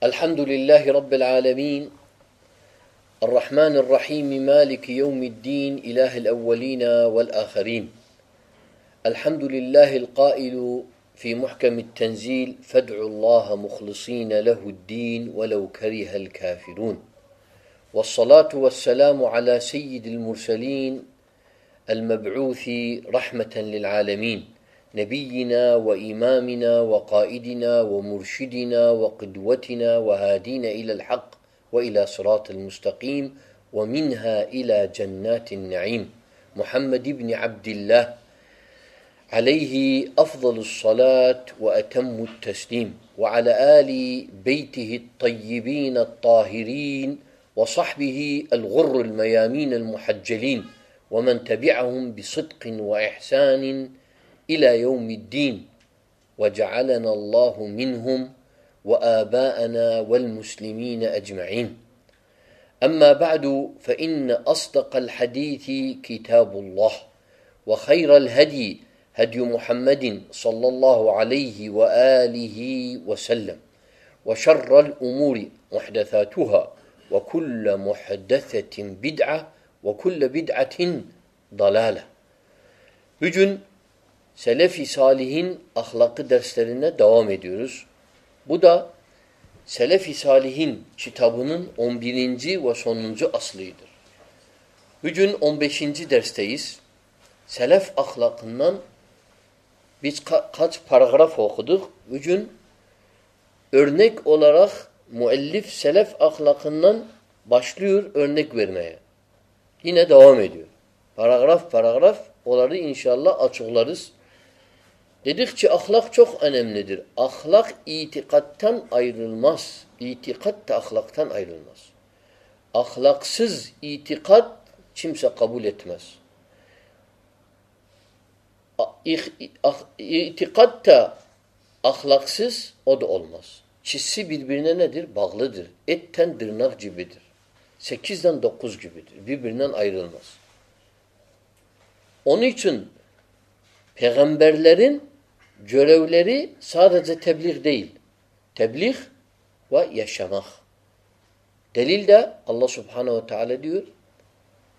الحمد لله رب العالمين. الرحمن الرحيم مالك يوم الدين إله الأولين والآخرين. الحمد لله القائل في محكم التنزيل فادعوا الله مخلصين له الدين ولو كره الكافرون. والصلاة والسلام على سيد المرسلين المبعوث رحمة للعالمين. نبينا وإمامنا وقائدنا ومرشدنا وقدوتنا وهادينا إلى الحق وإلى صراط المستقيم ومنها إلى جنات النعيم. محمد بن عبد الله عليه أفضل الصلاة وأتم التسليم وعلى آل بيته الطيبين الطاهرين وصحبه الغر الميامين المحجلين ومن تبعهم بصدق وإحسان إلى يوم الدين. وجعلنا الله منهم وآباءنا والمسلمين أجمعين. أما بعد فإن أصدق الحديث كتاب الله وخير الهدي هدي محمد صلى الله عليه وآله وسلم وشر الأمور محدثاتها وكل محدثة بدعة وكل بدعة ضلالة. Bugün Selefi Salih'in ahlakı derslerine devam ediyoruz. Bu da Selefi Salih'in kitabının 11. ve sonuncu aslıydır. Bugün 15. dersteyiz. Selef ahlakından biz ka kaç paragraf okuduk. Bugün örnek olarak müellif selef ahlakından başlıyor örnek vermeye. Yine devam ediyor. Paragraf paragraf onları inşallah açıklarız. Dedik ki ahlak çok önemlidir. Ahlak itikattan ayrılmaz. İtikat da ahlaktan ayrılmaz. Ahlaksız itikat kimse kabul etmez. İtikat da ahlaksız o da olmaz. Çizsi birbirine nedir? Bağlıdır. Etten tırnak gibidir. Sekizden dokuz gibidir. Birbirinden ayrılmaz. Onun için peygamberlerin görevleri sadece tebliğ değil. Tebliğ ve yaşamak. Delil de Allah subhanehu ve teala diyor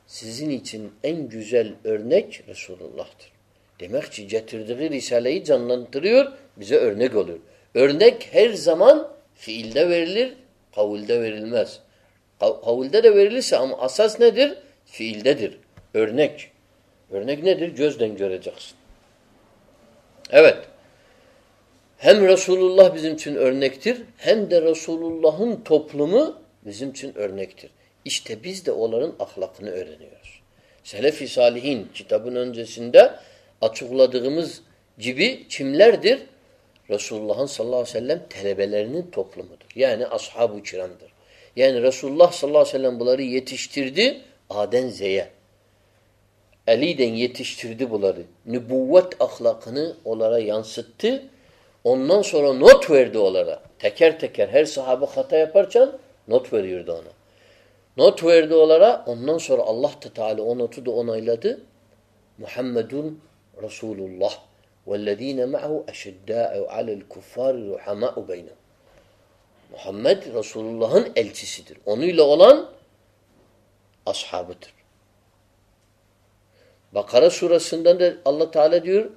sizin için en güzel örnek Resulullah'tır. Demek ki getirdiği Risale'yi canlandırıyor, bize örnek oluyor. Örnek her zaman fiilde verilir, kavulde verilmez. Kavulde de verilirse ama asas nedir? Fiildedir. Örnek. Örnek nedir? Gözden göreceksin. Evet. Hem Resulullah bizim için örnektir, hem de Resulullah'ın toplumu bizim için örnektir. İşte biz de onların ahlakını öğreniyoruz. Selef-i Salihin kitabın öncesinde açıkladığımız gibi kimlerdir? Resulullah'ın sallallahu aleyhi ve sellem telebelerinin toplumudur. Yani ashab-ı kiramdır. Yani Resulullah sallallahu aleyhi ve sellem bunları yetiştirdi Aden Z'ye. Eli'den yetiştirdi bunları. Nübüvvet ahlakını onlara yansıttı. Ondan sonra not verdi onlara. Teker teker her sahabe hata yaparken not veriyordu ona. Not verdi onlara. Ondan sonra Allah Teala o notu da onayladı. Muhammedun Resulullah. وَالَّذ۪ينَ مَعَهُ اَشِدَّاءُ عَلَى الْكُفَّارِ رُحَمَاءُ بَيْنَهُ Muhammed Resulullah'ın elçisidir. Onunla olan ashabıdır. Bakara surasından da Allah Teala diyor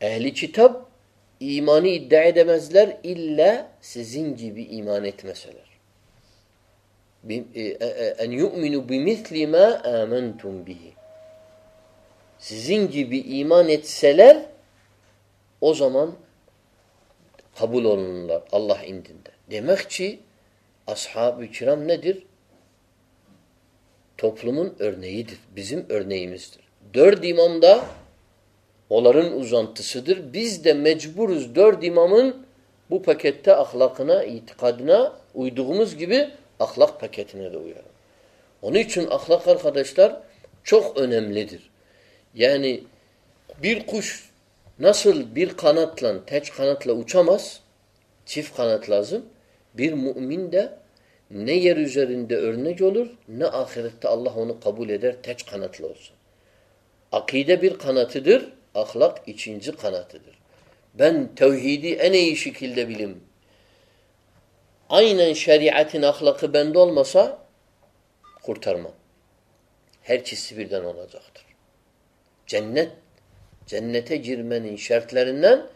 ehli kitap imanı iddia edemezler illa sizin gibi iman etmeseler. E, e, e, en yu'minu bimisli ma amantum bihi. Sizin gibi iman etseler o zaman kabul olunurlar Allah indinde. Demek ki ashab-ı kiram nedir? toplumun örneğidir. Bizim örneğimizdir. Dört imam da onların uzantısıdır. Biz de mecburuz dört imamın bu pakette ahlakına, itikadına uyduğumuz gibi ahlak paketine de uyalım. Onun için ahlak arkadaşlar çok önemlidir. Yani bir kuş nasıl bir kanatla, tek kanatla uçamaz, çift kanat lazım. Bir mümin de ne yer üzerinde örnek olur, ne ahirette Allah onu kabul eder tek kanatlı olsa. Akide bir kanatıdır, ahlak ikinci kanatıdır. Ben tevhidi en iyi şekilde bilim. Aynen şeriatın ahlakı bende olmasa kurtarmam. Her ikisi birden olacaktır. Cennet, cennete girmenin şartlarından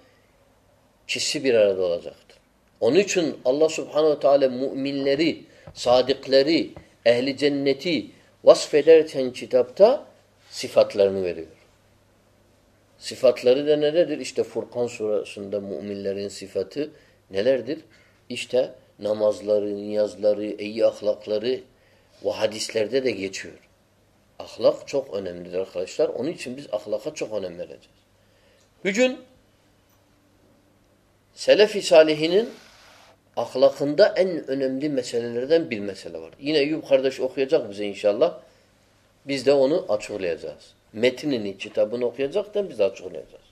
ikisi bir arada olacaktır. Onun için Allah subhanehu teala müminleri, sadıkları, ehli cenneti vasfederken kitapta sıfatlarını veriyor. Sıfatları da nelerdir? İşte Furkan surasında müminlerin sıfatı nelerdir? İşte namazları, niyazları, iyi ahlakları ve hadislerde de geçiyor. Ahlak çok önemlidir arkadaşlar. Onun için biz ahlaka çok önem vereceğiz. Bugün Selefi Salihinin ahlakında en önemli meselelerden bir mesele var. Yine Eyüp kardeş okuyacak bize inşallah. Biz de onu açıklayacağız. Metinini, kitabını okuyacak da biz açıklayacağız.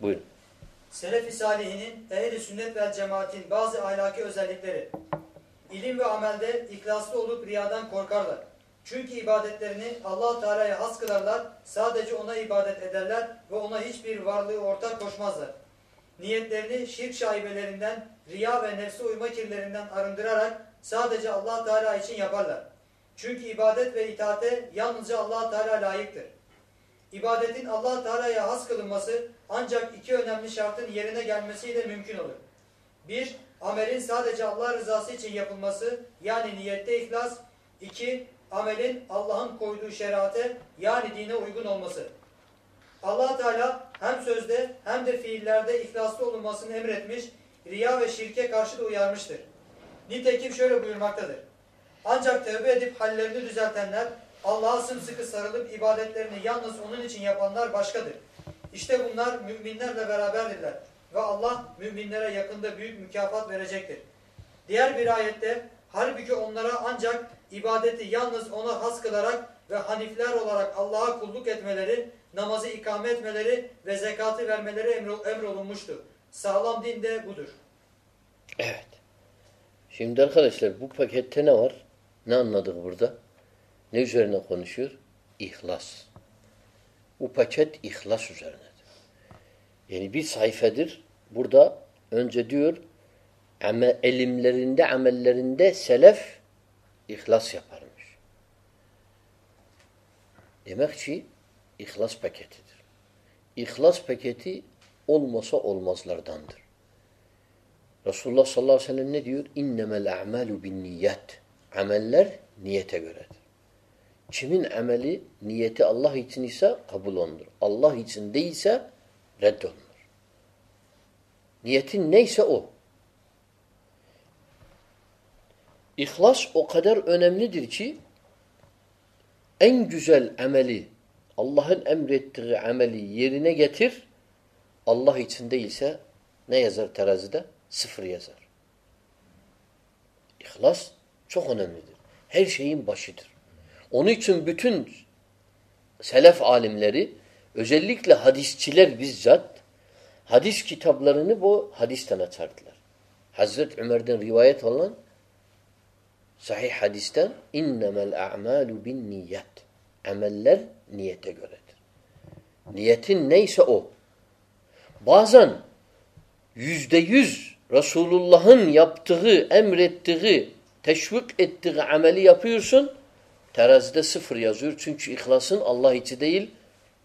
Buyurun. Selefi Salihinin ehl-i sünnet ve cemaatin bazı ahlaki özellikleri. İlim ve amelde ihlaslı olup riyadan korkarlar. Çünkü ibadetlerini allah Teala'ya has kılarlar, sadece ona ibadet ederler ve ona hiçbir varlığı ortak koşmazlar. Niyetlerini şirk şaibelerinden, riya ve nefse uyma kirlerinden arındırarak sadece allah Teala için yaparlar. Çünkü ibadet ve itaate yalnızca allah Teala layıktır. İbadetin allah Teala'ya has kılınması ancak iki önemli şartın yerine gelmesiyle mümkün olur. Bir, amelin sadece Allah rızası için yapılması yani niyette ihlas. İki, amelin Allah'ın koyduğu şerate yani dine uygun olması. allah Teala hem sözde hem de fiillerde ihlaslı olunmasını emretmiş, riya ve şirke karşı da uyarmıştır. Nitekim şöyle buyurmaktadır. Ancak tövbe edip hallerini düzeltenler, Allah'a sımsıkı sarılıp ibadetlerini yalnız onun için yapanlar başkadır. İşte bunlar müminlerle beraberdirler ve Allah müminlere yakında büyük mükafat verecektir. Diğer bir ayette halbuki onlara ancak ibadeti yalnız ona has kılarak ve hanifler olarak Allah'a kulluk etmeleri, namazı ikame etmeleri ve zekatı vermeleri emrolunmuştur. Sağlam din de budur. Evet. Şimdi arkadaşlar bu pakette ne var? Ne anladık burada? Ne üzerine konuşuyor? İhlas. Bu paket ihlas üzerinedir. Yani bir sayfedir. Burada önce diyor amel, elimlerinde, amellerinde selef ihlas yaparmış. Demek ki ihlas paketidir. İhlas paketi olmasa olmazlardandır. Resulullah sallallahu aleyhi ve sellem ne diyor? İnnemel a'malu bin niyet. Ameller niyete göredir. Kimin ameli, niyeti Allah için ise kabul olunur. Allah için değilse reddolunur. Niyetin neyse o. İhlas o kadar önemlidir ki en güzel ameli, Allah'ın emrettiği ameli yerine getir, Allah için değilse ne yazar terazide? Sıfır yazar. İhlas çok önemlidir. Her şeyin başıdır. Onun için bütün selef alimleri özellikle hadisçiler bizzat hadis kitaplarını bu hadisten açardılar. Hazreti Ömer'den rivayet olan sahih hadisten innemel a'malu bin niyet. Ameller niyete göredir. Niyetin neyse o. Bazen yüzde yüz Resulullah'ın yaptığı, emrettiği, teşvik ettiği ameli yapıyorsun. Terazide sıfır yazıyor. Çünkü ihlasın Allah içi değil,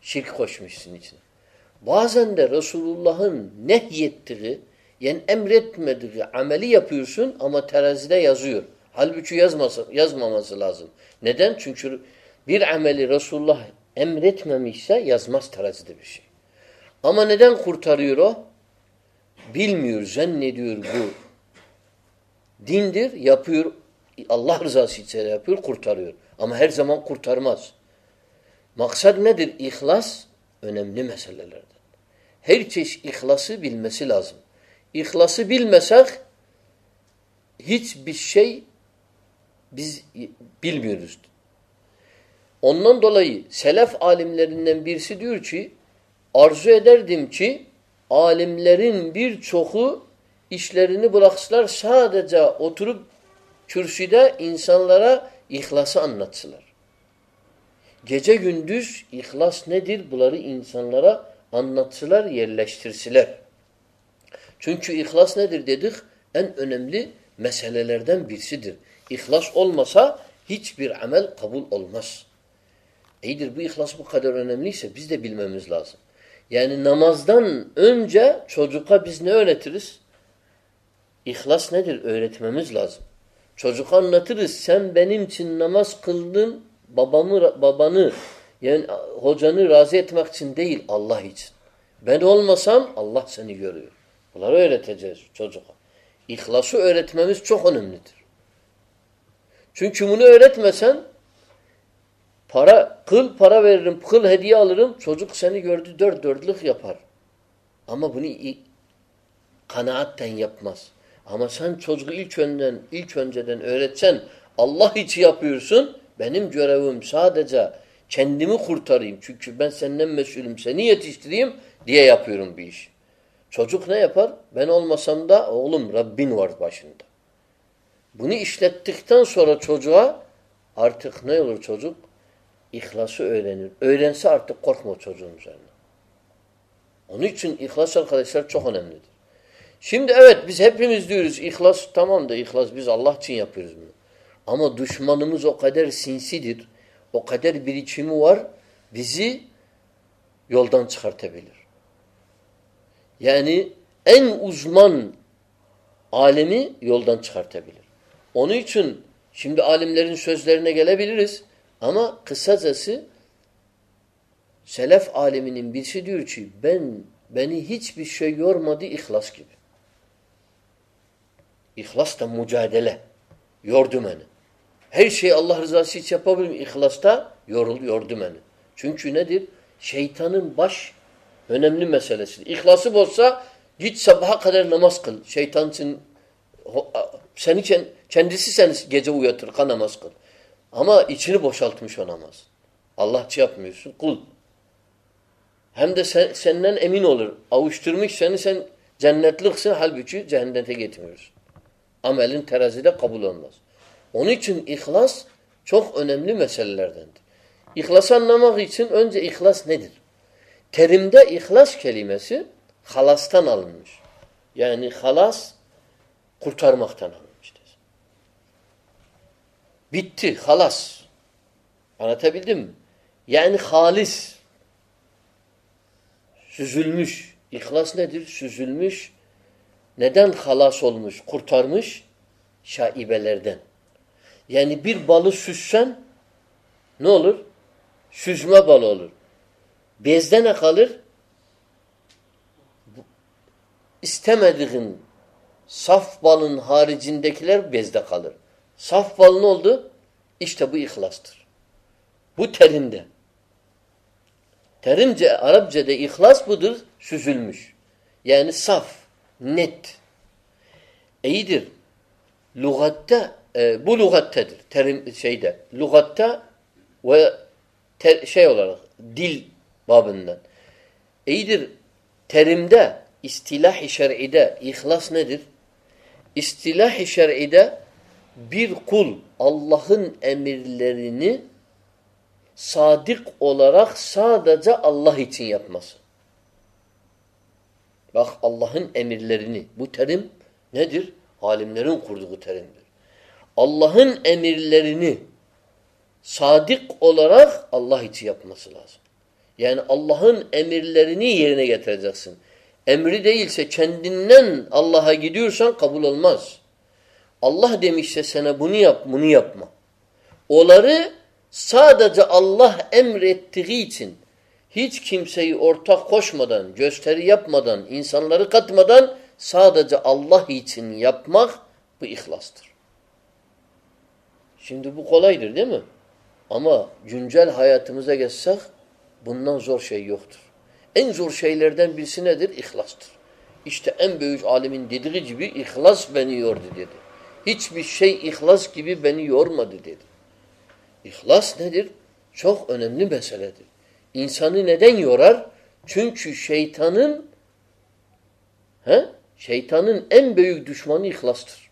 şirk koşmuşsun içine. Bazen de Resulullah'ın nehyettiği, yani emretmediği ameli yapıyorsun ama terazide yazıyor. Halbuki yazması, yazmaması lazım. Neden? Çünkü bir ameli Resulullah emretmemişse yazmaz terazide bir şey. Ama neden kurtarıyor o? Bilmiyor, zannediyor bu. Dindir, yapıyor. Allah rızası için yapıyor, kurtarıyor. Ama her zaman kurtarmaz. Maksat nedir? İhlas önemli meselelerden. Her çeşit ihlası bilmesi lazım. İhlası bilmesek hiçbir şey biz bilmiyoruz. Ondan dolayı selef alimlerinden birisi diyor ki arzu ederdim ki alimlerin birçoku işlerini bıraksılar sadece oturup kürsüde insanlara ihlası anlatsılar. Gece gündüz ihlas nedir? Bunları insanlara anlatsılar, yerleştirsiler. Çünkü ihlas nedir dedik? En önemli meselelerden birisidir. İhlas olmasa hiçbir amel kabul olmaz. İyidir bu ihlas bu kadar önemliyse biz de bilmemiz lazım. Yani namazdan önce çocuğa biz ne öğretiriz? İhlas nedir? Öğretmemiz lazım. Çocuk anlatırız. Sen benim için namaz kıldın, babamı, babanı, yani hocanı razı etmek için değil, Allah için. Ben olmasam Allah seni görüyor. Bunları öğreteceğiz çocuğa. İhlası öğretmemiz çok önemlidir. Çünkü bunu öğretmesen para, kıl para veririm, kıl hediye alırım, çocuk seni gördü dört dörtlük yapar. Ama bunu kanaatten yapmaz. Ama sen çocuğu ilk önden, ilk önceden öğretsen Allah için yapıyorsun. Benim görevim sadece kendimi kurtarayım. Çünkü ben senden mesulüm, seni yetiştireyim diye yapıyorum bir iş. Çocuk ne yapar? Ben olmasam da oğlum Rabbin var başında. Bunu işlettikten sonra çocuğa artık ne olur çocuk? İhlası öğrenir. Öğrense artık korkma çocuğun üzerine. Onun için ihlas arkadaşlar çok önemlidir. Şimdi evet biz hepimiz diyoruz ihlas tamam da ihlas biz Allah için yapıyoruz bunu. Ama düşmanımız o kadar sinsidir. O kadar birikimi var. Bizi yoldan çıkartabilir. Yani en uzman alemi yoldan çıkartabilir. Onun için şimdi alimlerin sözlerine gelebiliriz. Ama kısacası selef aleminin birisi diyor ki ben beni hiçbir şey yormadı ihlas gibi. İhlas da mücadele. Yordu beni. Her şeyi Allah rızası için yapabilirim. İhlasta yorul, yordu beni. Çünkü nedir? Şeytanın baş önemli meselesi. İhlası bozsa git sabaha kadar namaz kıl. Şeytan için seni kendisi seni gece uyatır, kan namaz kıl. Ama içini boşaltmış o namaz. Allahçı yapmıyorsun, kul. Hem de sen, senden emin olur. Avuşturmuş seni, sen cennetliksin, halbuki cehennete gitmiyorsun. Amelin terazide kabul olmaz. Onun için ihlas çok önemli meselelerdendir. İhlası anlamak için önce ihlas nedir? Terimde ihlas kelimesi halastan alınmış. Yani halas kurtarmaktan alınmıştır. Bitti, halas. Anlatabildim mi? Yani halis. Süzülmüş. İhlas nedir? Süzülmüş. Neden halas olmuş, kurtarmış? Şaibelerden. Yani bir balı süssen ne olur? Süzme balı olur. Bezde ne kalır? İstemediğin saf balın haricindekiler bezde kalır. Saf bal ne oldu? İşte bu ihlastır. Bu terimde. Terimce, Arapçada ihlas budur, süzülmüş. Yani saf, net. İyidir. Lugatta, e, bu lugattedir. Terim şeyde. Lugatta ve ter, şey olarak, dil babından. İyidir. Terimde, istilah-i şer'ide ihlas nedir? İstilah-i şer'ide bir kul Allah'ın emirlerini sadık olarak sadece Allah için yapması. Bak Allah'ın emirlerini. Bu terim nedir? Alimlerin kurduğu terimdir. Allah'ın emirlerini sadık olarak Allah için yapması lazım. Yani Allah'ın emirlerini yerine getireceksin. Emri değilse kendinden Allah'a gidiyorsan kabul olmaz. Allah demişse sana bunu yap, bunu yapma. Onları sadece Allah emrettiği için hiç kimseyi ortak koşmadan, gösteri yapmadan, insanları katmadan sadece Allah için yapmak bu ihlastır. Şimdi bu kolaydır değil mi? Ama güncel hayatımıza geçsek bundan zor şey yoktur. En zor şeylerden birisi nedir? İhlastır. İşte en büyük alimin dediği gibi ihlas beni yordu dedi. Hiçbir şey ihlas gibi beni yormadı dedi. İhlas nedir? Çok önemli meseledir. İnsanı neden yorar? Çünkü şeytanın he? şeytanın en büyük düşmanı ihlastır.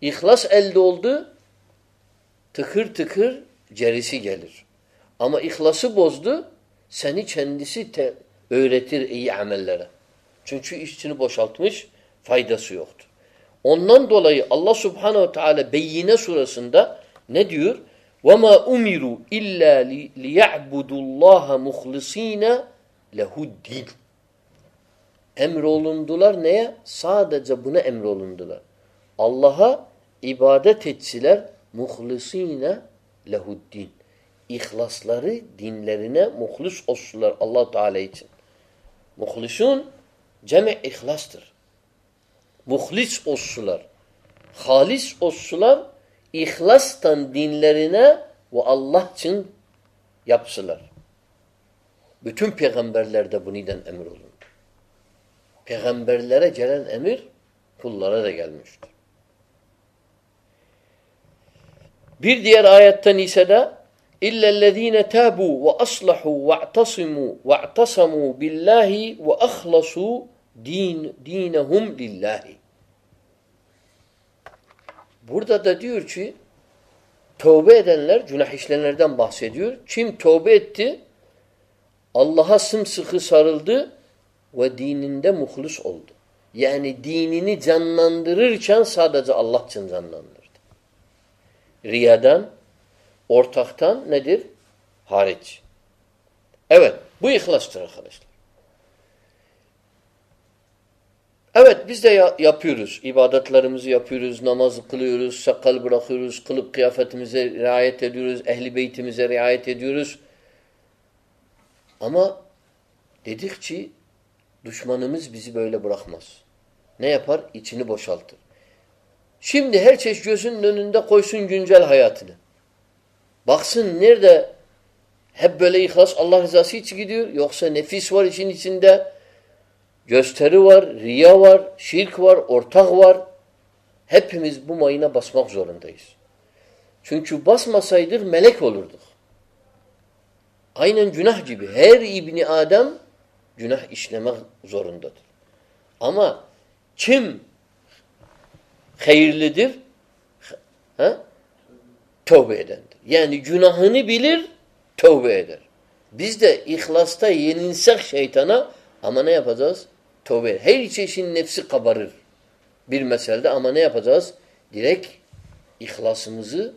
İhlas elde oldu tıkır tıkır cerisi gelir. Ama ihlası bozdu seni kendisi te öğretir iyi amellere. Çünkü içini boşaltmış faydası yoktur. Ondan dolayı Allah Subhanahu ve Teala Beyyine surasında ne diyor? وَمَا اُمِرُوا اِلَّا لِيَعْبُدُوا اللّٰهَ مُخْلِص۪ينَ لَهُ الدِّينَ Emrolundular neye? Sadece buna emrolundular. Allah'a ibadet etsiler muhlisine lehuddin. İhlasları dinlerine muhlis olsunlar allah Teala için. Muhlisun cemi ihlastır. Muhlis olsunlar. Halis olsunlar. İhlastan dinlerine ve Allah için yapsılar. Bütün peygamberler de buniden emir olundu. Peygamberlere gelen emir kullara da gelmiştir. Bir diğer ayetten ise de illellezine tabu ve aslahu ve i'tasimu ve i'tasamu billahi ve ahlasu din dinehum lillahi. Burada da diyor ki tövbe edenler günah işleyenlerden bahsediyor. Kim tövbe etti Allah'a sımsıkı sarıldı ve dininde muhlis oldu. Yani dinini canlandırırken sadece Allah için canlandırdı. Riyadan, ortaktan nedir? Hariç. Evet, bu ihlastır arkadaşlar. Evet, biz de yapıyoruz. İbadetlerimizi yapıyoruz, namazı kılıyoruz, sakal bırakıyoruz, kılıp kıyafetimize riayet ediyoruz, ehli beytimize riayet ediyoruz. Ama dedik ki düşmanımız bizi böyle bırakmaz. Ne yapar? İçini boşaltır. Şimdi her çeşit gözünün önünde koysun güncel hayatını. Baksın nerede hep böyle ihlas Allah rızası için gidiyor. Yoksa nefis var işin içinde. Gösteri var, riya var, şirk var, ortak var. Hepimiz bu mayına basmak zorundayız. Çünkü basmasaydık melek olurduk. Aynen günah gibi. Her İbni Adem günah işlemek zorundadır. Ama kim hayırlıdır? Ha? Tövbe edendir. Yani günahını bilir, tövbe eder. Biz de ihlasta yenilsek şeytana ama ne yapacağız? Tövbe. Her çeşit nefsi kabarır. Bir meselede ama ne yapacağız? Direkt ihlasımızı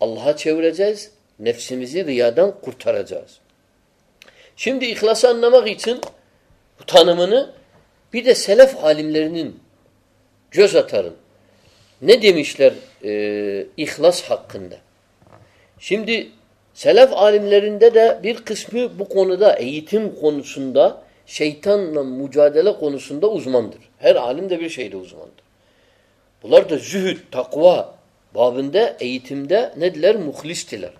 Allah'a çevireceğiz. Nefsimizi riyadan kurtaracağız. Şimdi ihlası anlamak için tanımını bir de selef alimlerinin göz atarın. Ne demişler e, ihlas hakkında? Şimdi selef alimlerinde de bir kısmı bu konuda eğitim konusunda şeytanla mücadele konusunda uzmandır. Her alim de bir şeyde uzmandır. Bunlar da zühd, takva babında eğitimde nediler? Muhlistiler.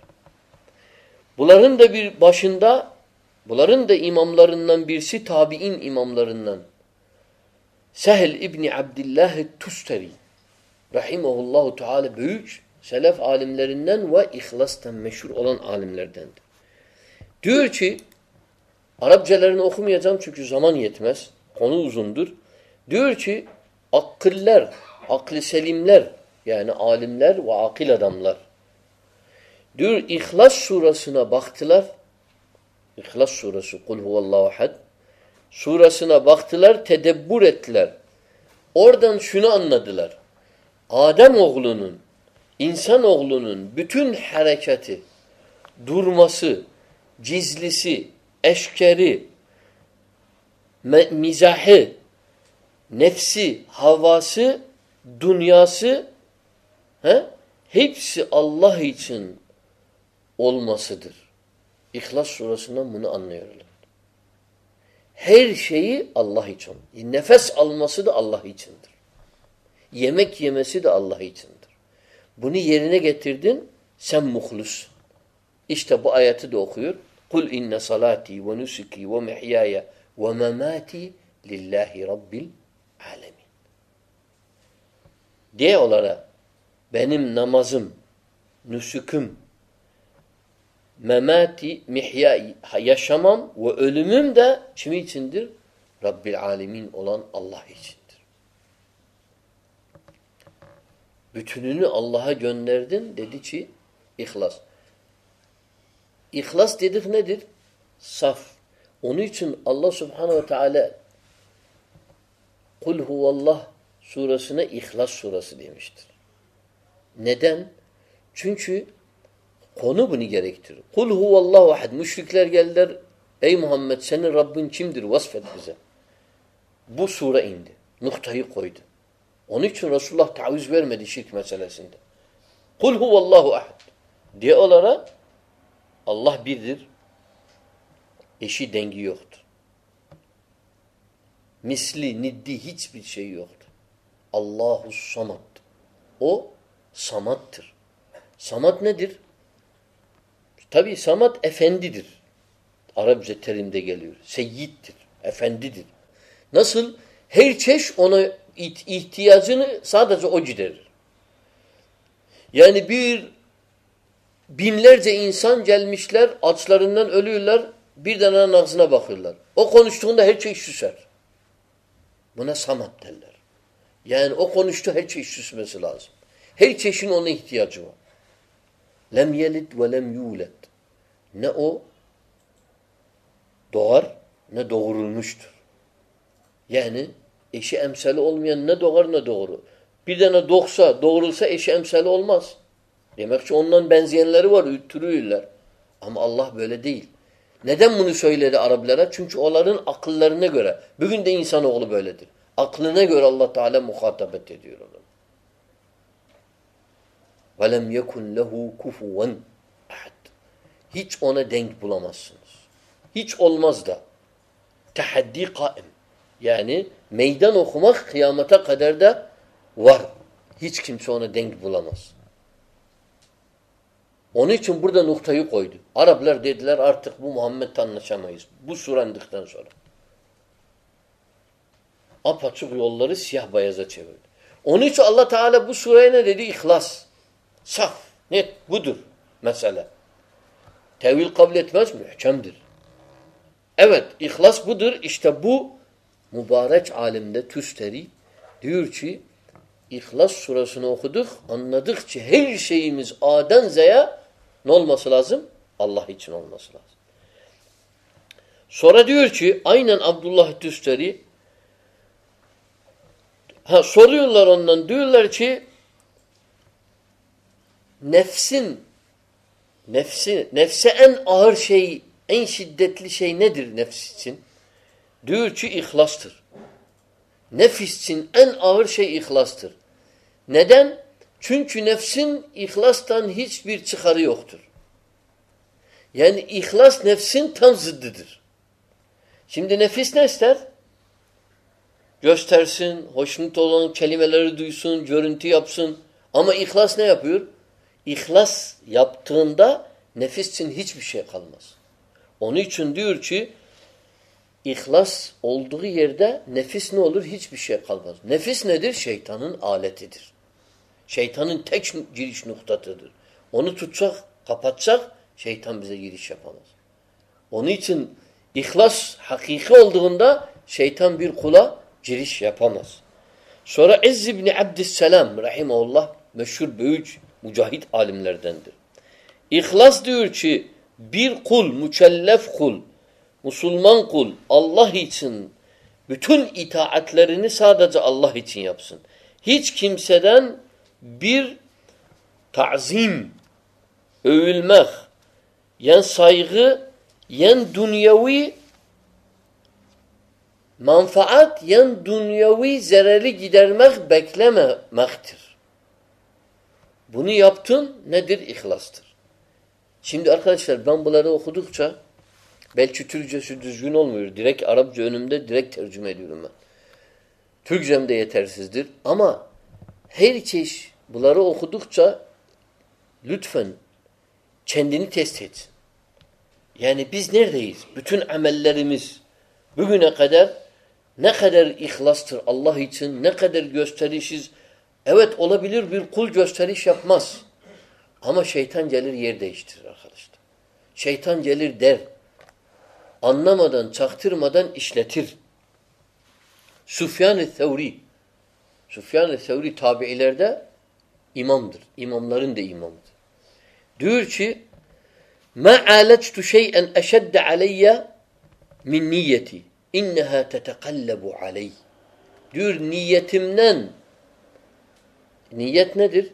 Bunların da bir başında bunların da imamlarından birisi tabi'in imamlarından Sehl İbni Abdillah Tusteri Rahimahullahu Teala büyük selef alimlerinden ve ihlastan meşhur olan alimlerdendir. Diyor ki Arapçalarını okumayacağım çünkü zaman yetmez. Konu uzundur. Diyor ki akıller, aklı selimler yani alimler ve akil adamlar. Diyor İhlas surasına baktılar. İhlas surası Kul huvallahu ahad surasına baktılar, tedebbür ettiler. Oradan şunu anladılar. Adem oğlunun, insan oğlunun bütün hareketi, durması, cizlisi, eşkeri, mizahı, nefsi, havası, dünyası he? hepsi Allah için olmasıdır. İhlas surasından bunu anlıyorlar. Her şeyi Allah için. Nefes alması da Allah içindir. Yemek yemesi de Allah içindir. Bunu yerine getirdin, Sen muhlus. İşte bu ayeti de okuyor. Kul inne salati ve nusuki ve mihyaya ve memati lillahi rabbil alemin. Diye olarak benim namazım, nusuküm, memati, mihya, yaşamam ve ölümüm de kimi içindir? Rabbil alemin olan Allah içindir. Bütününü Allah'a gönderdin dedi ki ihlas. İhlas dedik nedir? Saf. Onun için Allah subhanehu ve teala Kul huvallah suresine İhlas suresi demiştir. Neden? Çünkü konu bunu gerektirir. Kul huvallahu ahad. Müşrikler geldiler. Ey Muhammed senin Rabbin kimdir? Vasfet bize. Bu sure indi. Noktayı koydu. Onun için Resulullah taviz vermedi şirk meselesinde. Kul huvallahu ahad. Diye olarak Allah birdir. Eşi dengi yoktur. Misli, niddi hiçbir şey yoktur. Allahu samad. O samattır. Samat nedir? Tabi samat efendidir. Arapça terimde geliyor. Seyyiddir. Efendidir. Nasıl? Her çeşit ona ihtiyacını sadece o giderir. Yani bir binlerce insan gelmişler, açlarından ölüyorlar, bir tane ağzına bakıyorlar. O konuştuğunda her şey süser. Buna samat derler. Yani o konuştu her şey süsmesi lazım. Her çeşin ona ihtiyacı var. Lem yelid ve lem yulet. Ne o doğar ne doğurulmuştur. Yani eşi emsali olmayan ne doğar ne doğru. Bir tane doğsa, doğurulsa eşi emsali olmaz. Demek ki ondan benzeyenleri var, ütürüyorlar. Ama Allah böyle değil. Neden bunu söyledi Araplara? Çünkü onların akıllarına göre. Bugün de insanoğlu böyledir. Aklına göre Allah Teala muhatabet ediyor onu. وَلَمْ يَكُنْ لَهُ كُفُوًا اَحَدٍ Hiç ona denk bulamazsınız. Hiç olmaz da. Tehaddi kaim. Yani meydan okumak kıyamete kadar da var. Hiç kimse ona denk bulamaz. Onun için burada noktayı koydu. Araplar dediler artık bu Muhammed'le anlaşamayız. Bu surandıktan sonra. Apaçık yolları siyah beyaza çevirdi. Onun için Allah Teala bu sureye ne dedi? İhlas. Saf. Net. Budur. Mesela. Tevil kabul etmez mi? Mühkemdir. Evet. ihlas budur. İşte bu mübarek alimde Tüsteri diyor ki İhlas surasını okuduk. Anladık ki her şeyimiz A'dan Z'ye ne olması lazım? Allah için olması lazım. Sonra diyor ki aynen Abdullah Tüsteri ha, soruyorlar ondan diyorlar ki nefsin nefsi, nefse en ağır şey en şiddetli şey nedir nefs için? Diyor ki ihlastır. Nefis için en ağır şey ihlastır. Neden? Çünkü nefsin ihlastan hiçbir çıkarı yoktur. Yani ihlas nefsin tam zıddıdır. Şimdi nefis ne ister? Göstersin, hoşnut olan kelimeleri duysun, görüntü yapsın. Ama ihlas ne yapıyor? İhlas yaptığında nefis için hiçbir şey kalmaz. Onun için diyor ki İhlas olduğu yerde nefis ne olur? Hiçbir şey kalmaz. Nefis nedir? Şeytanın aletidir. Şeytanın tek giriş noktatıdır. Onu tutsak, kapatsak şeytan bize giriş yapamaz. Onun için ihlas hakiki olduğunda şeytan bir kula giriş yapamaz. Sonra İzz ibn Abdüsselam rahimahullah meşhur büyük mücahit alimlerdendir. İhlas diyor ki bir kul, mükellef kul Müslüman kul Allah için bütün itaatlerini sadece Allah için yapsın. Hiç kimseden bir ta'zim, övülmek, yen saygı, yen dünyevi manfaat, yen dünyevi zararı gidermek beklememektir. Bunu yaptın nedir? İhlastır. Şimdi arkadaşlar ben bunları okudukça Belki Türkçesi düzgün olmuyor. Direkt Arapça önümde direkt tercüme ediyorum ben. Türkçem de yetersizdir. Ama her çeşit bunları okudukça lütfen kendini test etsin. Yani biz neredeyiz? Bütün amellerimiz bugüne kadar ne kadar ihlastır Allah için, ne kadar gösterişiz. Evet olabilir bir kul gösteriş yapmaz. Ama şeytan gelir yer değiştirir arkadaşlar. Şeytan gelir der. Anlamadan, çaktırmadan işletir. Süfyan-ı Thevri. Süfyan-ı Thevri tabiilerde imamdır. İmamların da imamıdır. Diyor ki مَا عَالَجْتُ شَيْئًا اَشَدَّ عَلَيَّ min niyeti. İnneha tetekallabu aleyh. Diyor niyetimden niyet nedir?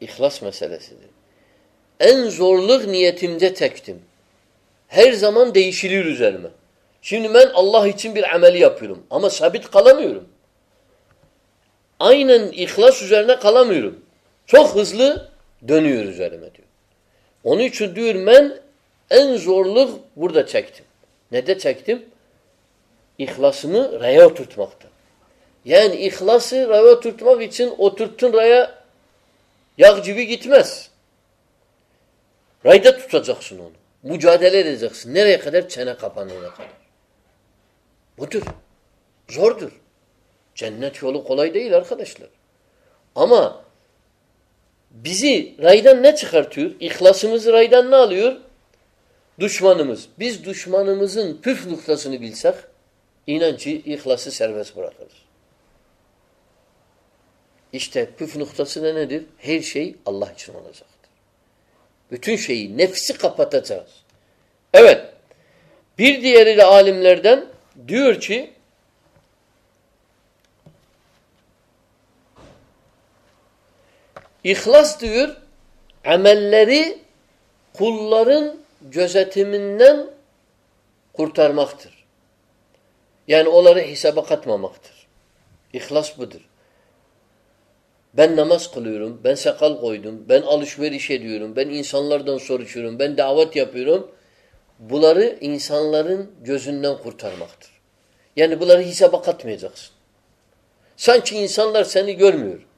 İhlas meselesidir. En zorluk niyetimde tektim. Her zaman değişilir üzerime. Şimdi ben Allah için bir ameli yapıyorum ama sabit kalamıyorum. Aynen ihlas üzerine kalamıyorum. Çok hızlı dönüyor üzerime diyor. Onun için diyor ben en zorluk burada çektim. Ne de çektim? İhlasımı raya oturtmakta. Yani ihlası raya oturtmak için oturttun raya yağ gibi gitmez. Rayda tutacaksın onu. Mücadele edeceksin. Nereye kadar? Çene kapanana kadar. Budur. Zordur. Cennet yolu kolay değil arkadaşlar. Ama bizi raydan ne çıkartıyor? İhlasımızı raydan ne alıyor? Düşmanımız. Biz düşmanımızın püf noktasını bilsek inan ki ihlası serbest bırakırız. İşte püf noktası da nedir? Her şey Allah için olacaktır. Bütün şeyi, nefsi kapatacağız. Evet. Bir diğeri de alimlerden diyor ki İhlas diyor amelleri kulların gözetiminden kurtarmaktır. Yani onları hesaba katmamaktır. İhlas budur. Ben namaz kılıyorum, ben sakal koydum, ben alışveriş ediyorum, ben insanlardan soruşuyorum, ben davet yapıyorum. Bunları insanların gözünden kurtarmaktır. Yani bunları hesaba katmayacaksın. Sanki insanlar seni görmüyor.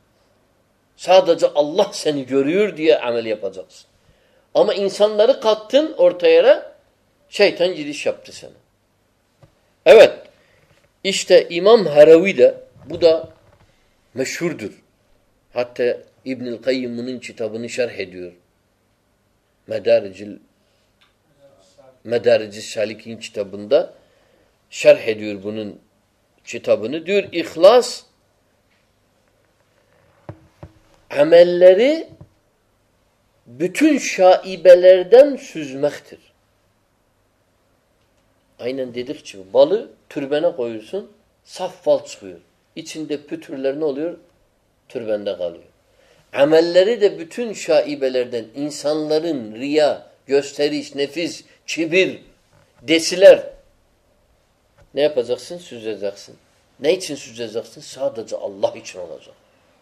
Sadece Allah seni görüyor diye amel yapacaksın. Ama insanları kattın ortaya şeytan giriş yaptı sana. Evet. İşte İmam Haravi de bu da meşhurdur. Hatta İbnül Kayyim bunun kitabını şerh ediyor. Medaricil Medarici Salik'in kitabında şerh ediyor bunun kitabını. Diyor İhlas amelleri bütün şaibelerden süzmektir. Aynen dedik ki balı türbene koyuyorsun saf bal çıkıyor. İçinde pütürler ne oluyor? Türbende kalıyor. Amelleri de bütün şaibelerden insanların riya, gösteriş, nefis, kibir, desiler ne yapacaksın? Süzeceksin. Ne için süzeceksin? Sadece Allah için olacak.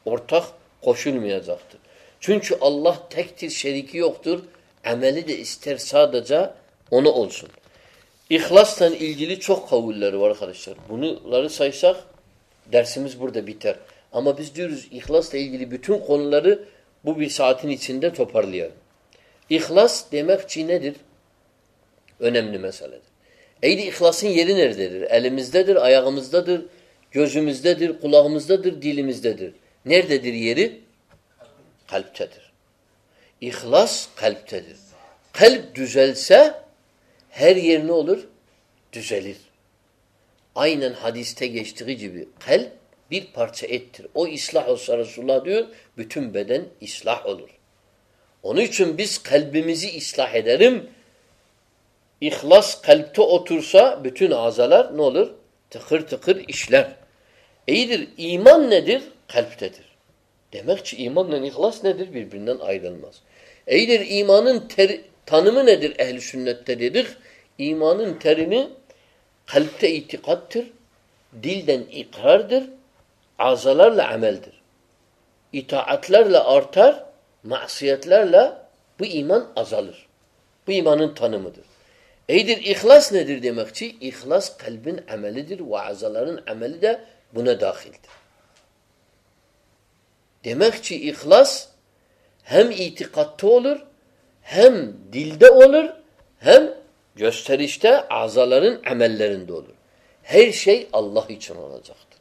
Ortak koşulmayacaktır. Çünkü Allah tektir, şeriki yoktur. Ameli de ister sadece onu olsun. İhlasla ilgili çok kavulleri var arkadaşlar. Bunları saysak dersimiz burada biter. Ama biz diyoruz ihlasla ilgili bütün konuları bu bir saatin içinde toparlayalım. İhlas demek ki nedir? Önemli meseledir. Eydi ihlasın yeri nerededir? Elimizdedir, ayağımızdadır, gözümüzdedir, kulağımızdadır, dilimizdedir. Nerededir yeri? Kalptedir. İhlas kalptedir. Kalp düzelse her yer ne olur? Düzelir. Aynen hadiste geçtiği gibi kalp bir parça ettir. O ıslah olsa Resulullah diyor, bütün beden ıslah olur. Onun için biz kalbimizi ıslah ederim. İhlas kalpte otursa bütün azalar ne olur? Tıkır tıkır işler. İyidir. İman nedir? Kalptedir. Demek ki imanla ihlas nedir? Birbirinden ayrılmaz. İyidir. imanın ter, tanımı nedir ehli sünnette dedik? İmanın terimi kalpte itikattır, dilden ikrardır, azalarla ameldir. İtaatlerle artar, masiyetlerle bu iman azalır. Bu imanın tanımıdır. Eydir ihlas nedir demek ki? İhlas kalbin amelidir ve azaların ameli de buna dahildir. Demek ki ihlas hem itikatta olur hem dilde olur hem gösterişte azaların amellerinde olur. Her şey Allah için olacaktır.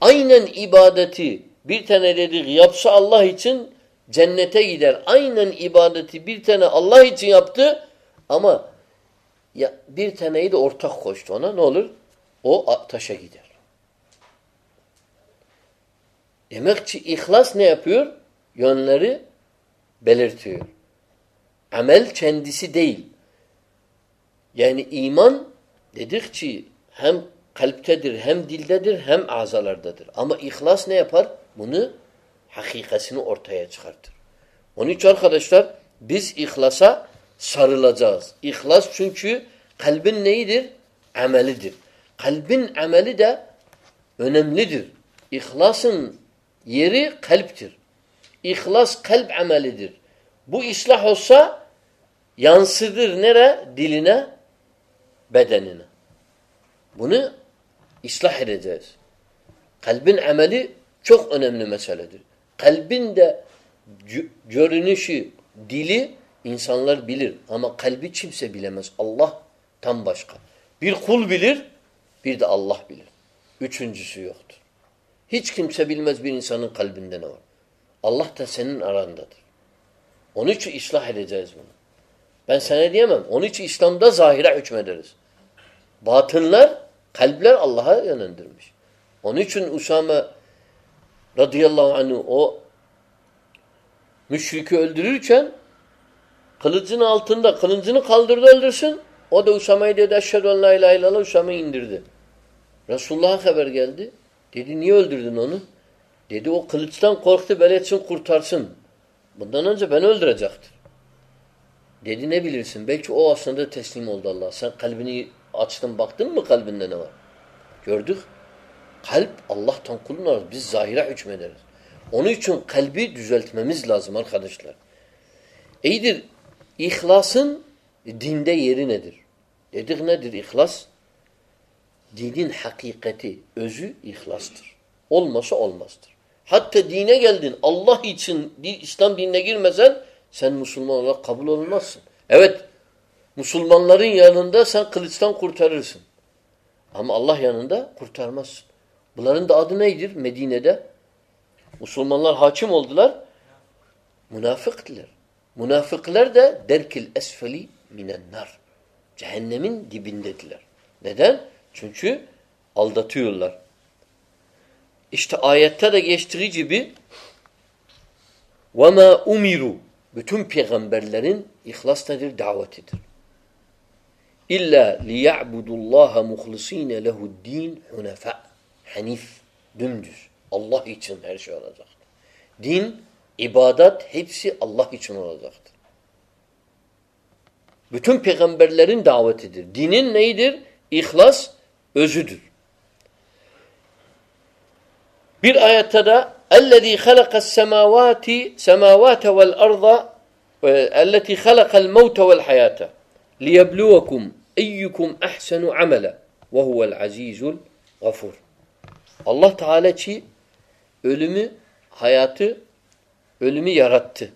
Aynen ibadeti bir tane dedik yapsa Allah için cennete gider. Aynen ibadeti bir tane Allah için yaptı ama ya bir taneyi de ortak koştu ona ne olur? O taşa gider. Demek ki ihlas ne yapıyor? Yönleri belirtiyor. Amel kendisi değil. Yani iman dedik ki hem kalptedir, hem dildedir, hem azalardadır. Ama ihlas ne yapar? Bunu hakikasini ortaya çıkartır. Onun için arkadaşlar biz ihlasa sarılacağız. İhlas çünkü kalbin neyidir? Amelidir. Kalbin ameli de önemlidir. İhlasın yeri kalptir. İhlas kalp amelidir. Bu islah olsa yansıdır nere? Diline, bedenine. Bunu ıslah edeceğiz. Kalbin ameli çok önemli meseledir. Kalbin de görünüşü, dili insanlar bilir. Ama kalbi kimse bilemez. Allah tam başka. Bir kul bilir, bir de Allah bilir. Üçüncüsü yoktur. Hiç kimse bilmez bir insanın kalbinde ne var. Allah da senin arandadır. Onun için ıslah edeceğiz bunu. Ben sana diyemem. Onun için İslam'da zahire hükmederiz. Batınlar, kalpler Allah'a yönlendirmiş. Onun için Usame radıyallahu anh o müşriki öldürürken kılıcın altında kılıcını kaldırdı öldürsün. O da Usame'ye dedi eşhedü en la ilahe illallah Usame'yi indirdi. Resulullah'a haber geldi. Dedi niye öldürdün onu? Dedi o kılıçtan korktu beletsin kurtarsın. Bundan önce beni öldürecektir. Dedi ne bilirsin? Belki o aslında teslim oldu Allah. Sen kalbini açtın baktın mı kalbinde ne var? Gördük. Kalp Allah'tan kulun arası. Biz zahire hükmederiz. Onun için kalbi düzeltmemiz lazım arkadaşlar. İyidir. İhlasın dinde yeri nedir? Dedik nedir ihlas? Dinin hakikati, özü ihlastır. Olmasa olmazdır. Hatta dine geldin Allah için İslam dinine girmesen sen Müslüman olarak kabul olmazsın. Evet Müslümanların yanında sen kılıçtan kurtarırsın. Ama Allah yanında kurtarmazsın. Bunların da adı neydir Medine'de? Müslümanlar hakim oldular. Münafıktılar. Münafıklar da derkil esfeli minennar. Cehennemin dibindediler. Neden? Çünkü aldatıyorlar. İşte ayette de geçtiği gibi وَمَا umiru Bütün peygamberlerin ihlas nedir? Davetidir. İlla liya'budullaha muhlisine lehu'd-din hunefa. Hanif, dümdüz. Allah için her şey olacaktır. Din, ibadet hepsi Allah için olacaktır. Bütün peygamberlerin davetidir. Dinin neydir? İhlas özüdür. Bir ayette de اَلَّذ۪ي خَلَقَ السَّمَاوَاتِ سَمَاوَاتَ وَالْأَرْضَ اَلَّتِي خَلَقَ الْمَوْتَ وَالْحَيَاةَ لِيَبْلُوَكُمْ اَيُّكُمْ اَحْسَنُ عَمَلًا وَهُوَ الْعَز۪يزُ الْغَفُورُ Allah Teala ki ölümü, hayatı, ölümü yarattı.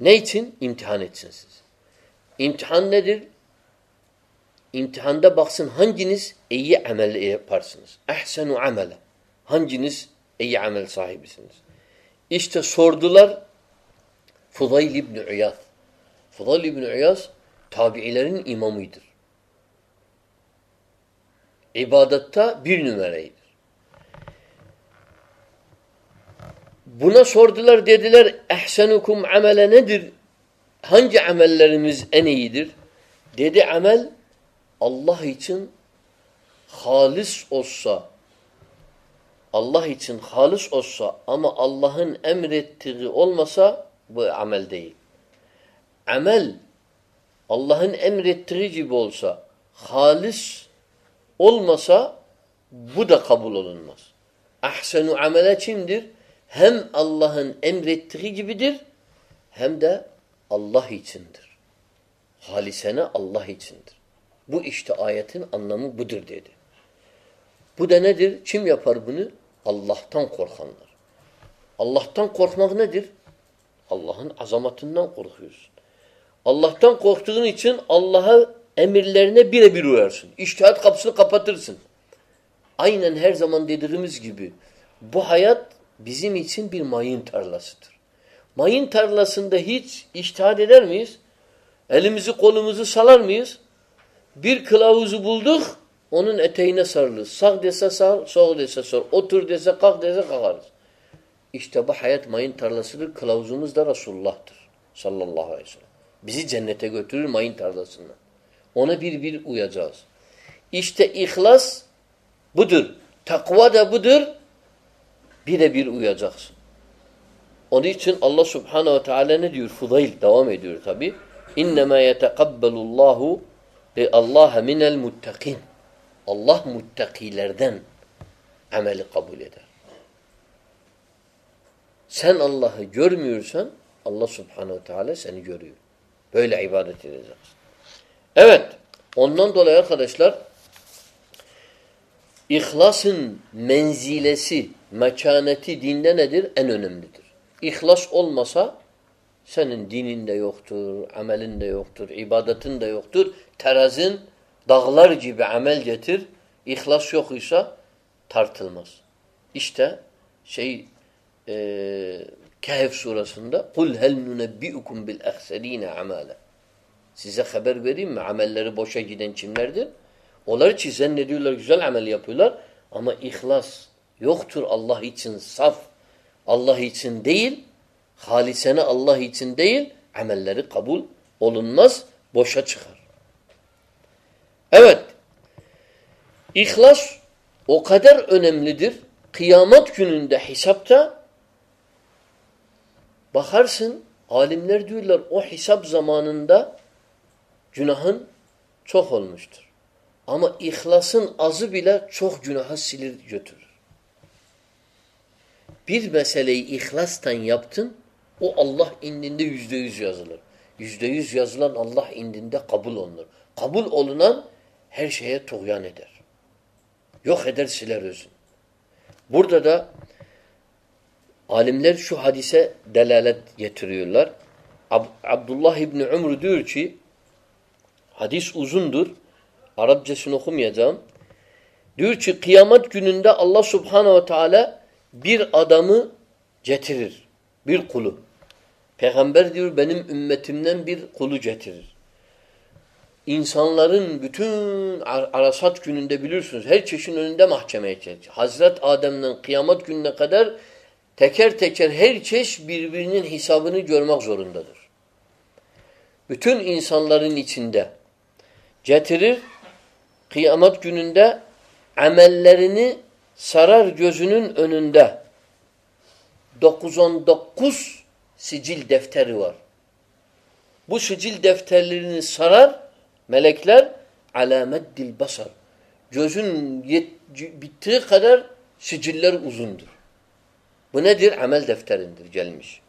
Ne için? İmtihan etsin siz. İmtihan nedir? İmtihanda baksın hanginiz iyi amel yaparsınız. Ehsenu amele. Hanginiz iyi amel sahibisiniz. İşte sordular Fudayl İbni Uyaz. Fudayl İbni Uyaz tabiilerin imamıydır. İbadette bir numaraydır. Buna sordular dediler ehsenukum amele nedir? Hangi amellerimiz en iyidir? Dedi amel Allah için halis olsa Allah için halis olsa ama Allah'ın emrettiği olmasa bu amel değil. Amel Allah'ın emrettiği gibi olsa halis olmasa bu da kabul olunmaz. Ahsenu amele kimdir? Hem Allah'ın emrettiği gibidir hem de Allah içindir. Halisene Allah içindir. Bu işte ayetin anlamı budur dedi. Bu da nedir? Kim yapar bunu? Allah'tan korkanlar. Allah'tan korkmak nedir? Allah'ın azamatından korkuyorsun. Allah'tan korktuğun için Allah'a emirlerine birebir uyarsın. İçtihat kapısını kapatırsın. Aynen her zaman dediğimiz gibi bu hayat bizim için bir mayın tarlasıdır. Mayın tarlasında hiç iştihad eder miyiz? Elimizi kolumuzu salar mıyız? Bir kılavuzu bulduk, onun eteğine sarılırız. Sağ dese sağ, sol dese sol. Otur dese kalk dese kalkarız. İşte bu hayat mayın tarlasıdır. Kılavuzumuz da Resulullah'tır. Sallallahu aleyhi ve sellem. Bizi cennete götürür mayın tarlasından. Ona bir bir uyacağız. İşte ihlas budur. Takva da budur. Bir de bir uyacaksın. Onun için Allah subhanehu ve teala ne diyor? Fudayl devam ediyor tabi. İnnemâ yetekabbelullâhu li Allah'a minel muttakin. Allah muttakilerden ameli kabul eder. Sen Allah'ı görmüyorsan Allah subhanehu teala seni görüyor. Böyle ibadet edeceksin. Evet. Ondan dolayı arkadaşlar İhlasın menzilesi, mekaneti dinde nedir? En önemlidir. İhlas olmasa senin dinin de yoktur, amelin de yoktur, ibadetin de yoktur. Terazin dağlar gibi amel getir. İhlas yok ise tartılmaz. İşte şey e, Kehf surasında kul hel nunebbiukum bil ehserine amale. Size haber vereyim mi? Amelleri boşa giden kimlerdir? Onlar için zannediyorlar güzel amel yapıyorlar ama ihlas yoktur Allah için saf. Allah için değil, halisene Allah için değil, amelleri kabul olunmaz, boşa çıkar. Evet, ihlas o kadar önemlidir. Kıyamet gününde hesapta bakarsın, alimler diyorlar o hesap zamanında günahın çok olmuştur. Ama ihlasın azı bile çok günaha silir götürür. Bir meseleyi ihlastan yaptın, o Allah indinde yüzde yüz yazılır. Yüzde yüz yazılan Allah indinde kabul olunur. Kabul olunan her şeye tuğyan eder. Yok eder siler özün. Burada da alimler şu hadise delalet getiriyorlar. Ab Abdullah İbni Umr diyor ki hadis uzundur. Arapçasını okumayacağım. Diyor ki kıyamet gününde Allah subhanehu ve teala bir adamı getirir. Bir kulu. Peygamber diyor benim ümmetimden bir kulu getirir. İnsanların bütün arasat gününde bilirsiniz her çeşin önünde mahkemeye çekilir. Hazret Adem'den kıyamet gününe kadar teker teker her çeşit birbirinin hesabını görmek zorundadır. Bütün insanların içinde getirir kıyamet gününde amellerini sarar gözünün önünde 99 sicil defteri var. Bu sicil defterlerini sarar melekler alameddil basar. Gözün bittiği kadar siciller uzundur. Bu nedir? Amel defterindir gelmiş.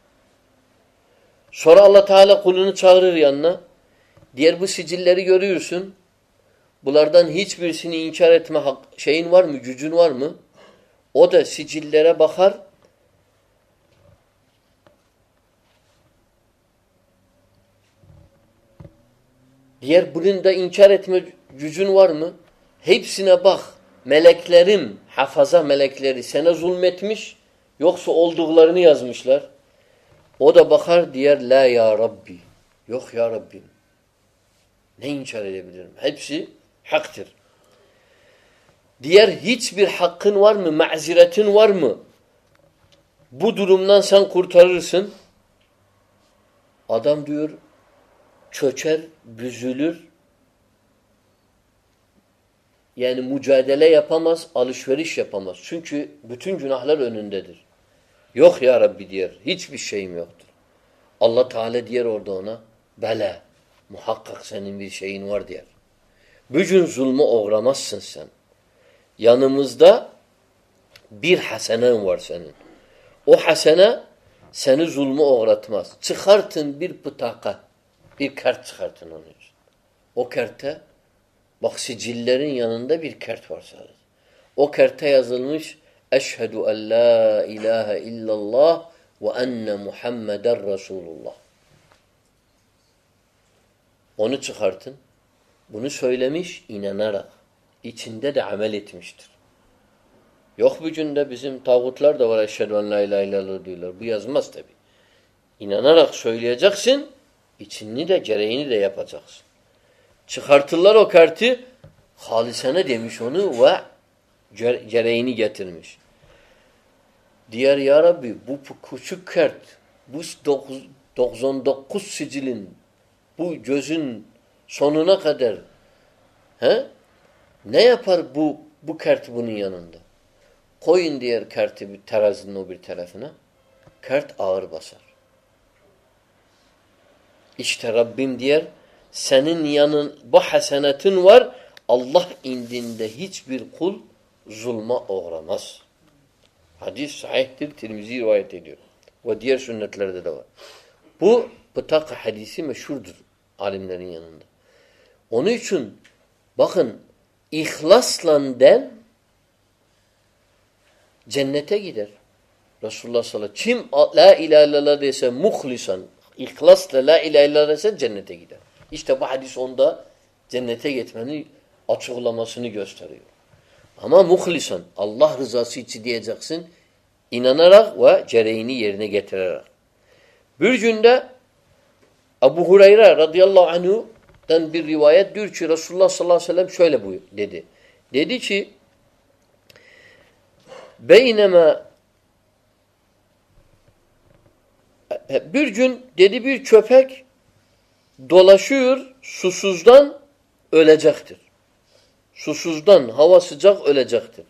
Sonra Allah Teala kulunu çağırır yanına. Diğer bu sicilleri görüyorsun. Bunlardan hiçbirisini inkar etme hak, şeyin var mı, gücün var mı? O da sicillere bakar. Diğer bunun da inkar etme gücün var mı? Hepsine bak. Meleklerim, hafaza melekleri sana zulmetmiş, yoksa olduklarını yazmışlar. O da bakar diğer la ya Rabbi. Yok ya Rabbim. Ne inkar edebilirim? Hepsi haktır. Diğer hiçbir hakkın var mı? Maziretin var mı? Bu durumdan sen kurtarırsın. Adam diyor çöçer, büzülür. Yani mücadele yapamaz, alışveriş yapamaz. Çünkü bütün günahlar önündedir. Yok ya Rabbi diyor. Hiçbir şeyim yoktur. Allah Teala diyor orada ona. Bele. Muhakkak senin bir şeyin var diyor. Bugün zulmü uğramazsın sen. Yanımızda bir hasenen var senin. O hasene seni zulmü uğratmaz. Çıkartın bir pıtaka, bir kart çıkartın onun için. O kerte, bak sicillerin yanında bir kart var sadece. O kerte yazılmış Eşhedü en la ilahe illallah ve enne Muhammeden Resulullah. Onu çıkartın. Bunu söylemiş inanarak. içinde de amel etmiştir. Yok bu cünde bizim tağutlar da var eşhedü en la ilahe illallah diyorlar. Bu yazmaz tabi. İnanarak söyleyeceksin. İçini de gereğini de yapacaksın. Çıkartırlar o kartı halisene demiş onu ve gereğini getirmiş. Diğer ya Rabbi bu küçük kart bu 99 sicilin bu gözün sonuna kadar he? ne yapar bu bu kart bunun yanında? Koyun diğer kartı bir terazinin o bir tarafına. Kart ağır basar. İşte Rabbim diğer senin yanın bu hasenetin var. Allah indinde hiçbir kul zulma uğramaz. Hadis sahihtir. Tirmizi rivayet ediyor. Ve diğer sünnetlerde de var. Bu Bıtaka hadisi meşhurdur alimlerin yanında. Onun için bakın ihlasla den cennete gider. Resulullah sallallahu aleyhi ve sellem kim la ilahe illallah dese muhlisan ihlasla la ilahe illallah dese cennete gider. İşte bu hadis onda cennete gitmenin açıklamasını gösteriyor. Ama muhlisan Allah rızası için diyeceksin inanarak ve gereğini yerine getirerek. Bir günde Abu Hureyre radıyallahu anhu'dan bir rivayet diyor ki Resulullah sallallahu aleyhi ve sellem şöyle buyur dedi. Dedi ki beyneme bir gün dedi bir köpek dolaşıyor susuzdan ölecektir. Susuzdan hava sıcak ölecektir.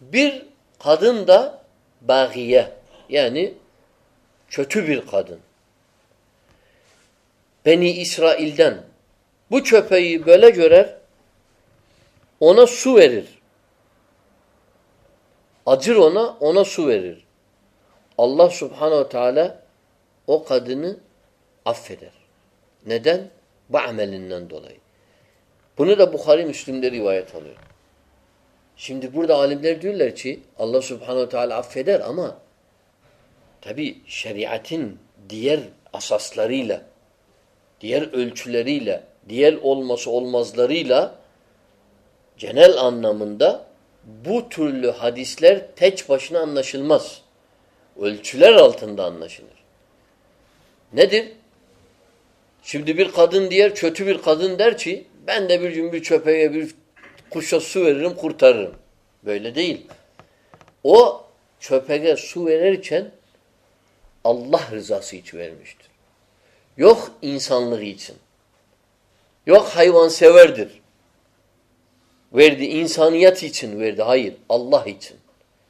Bir kadın da bagiye yani kötü bir kadın. Beni İsrail'den bu köpeği böyle görer ona su verir. Acır ona, ona su verir. Allah subhanehu teala o kadını affeder. Neden? Bu amelinden dolayı. Bunu da Bukhari Müslim'de rivayet alıyor. Şimdi burada alimler diyorlar ki Allah subhanehu teala affeder ama tabi şeriatin diğer asaslarıyla, diğer ölçüleriyle, diğer olması olmazlarıyla genel anlamında bu türlü hadisler tek başına anlaşılmaz. Ölçüler altında anlaşılır. Nedir? Şimdi bir kadın diğer kötü bir kadın der ki ben de bir gün bir köpeğe bir kuşa su veririm kurtarırım. Böyle değil. O köpeğe su verirken Allah rızası için vermiştir. Yok insanlığı için. Yok hayvan severdir. Verdi insaniyet için verdi. Hayır Allah için.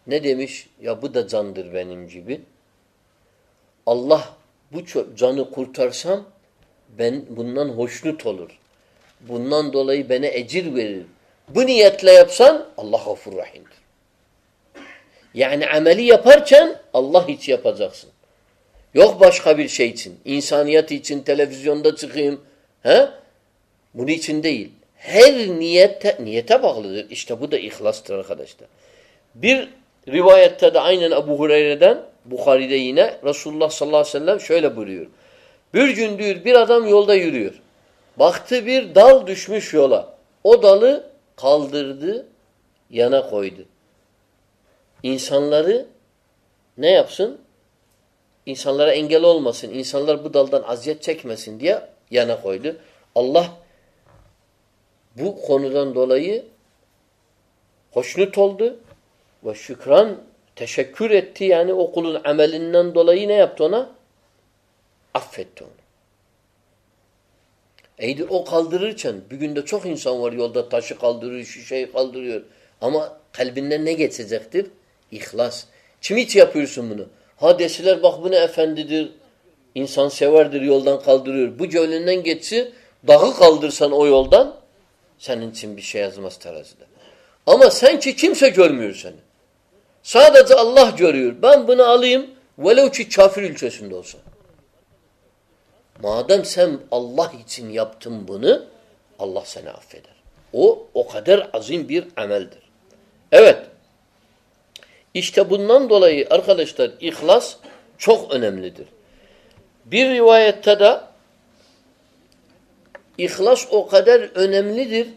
Ne demiş? Ya bu da candır benim gibi. Allah bu canı kurtarsam ben bundan hoşnut olur. Bundan dolayı bana ecir verir. Bu niyetle yapsan Allah gafur. Yani ameli yaparken Allah için yapacaksın. Yok başka bir şey için. İnsaniyet için televizyonda çıkayım. He? Bunun için değil. Her niyete, niyete bağlıdır. İşte bu da ihlastır arkadaşlar. Bir rivayette de aynen Ebu Hureyre'den Bukhari'de yine Resulullah sallallahu aleyhi ve sellem şöyle buyuruyor. Bir gün diyor bir adam yolda yürüyor. Baktı bir dal düşmüş yola. O dalı kaldırdı, yana koydu. İnsanları ne yapsın? İnsanlara engel olmasın, insanlar bu daldan aziyet çekmesin diye yana koydu. Allah bu konudan dolayı hoşnut oldu ve şükran teşekkür etti. Yani o kulun amelinden dolayı ne yaptı ona? Affetti onu. Eydi o kaldırırken bir günde çok insan var yolda taşı kaldırıyor, şişeyi kaldırıyor. Ama kalbinden ne geçecektir? İhlas. Kim hiç yapıyorsun bunu? Ha deseler bak bu ne efendidir, insan severdir yoldan kaldırıyor. Bu gönlünden geçsi dağı kaldırsan o yoldan senin için bir şey yazmaz terazide. Ama sen ki kimse görmüyor seni. Sadece Allah görüyor. Ben bunu alayım velev ki kafir ülkesinde olsa. Madem sen Allah için yaptın bunu Allah seni affeder. O o kadar azim bir ameldir. Evet. İşte bundan dolayı arkadaşlar ihlas çok önemlidir. Bir rivayette de İhlas o kadar önemlidir.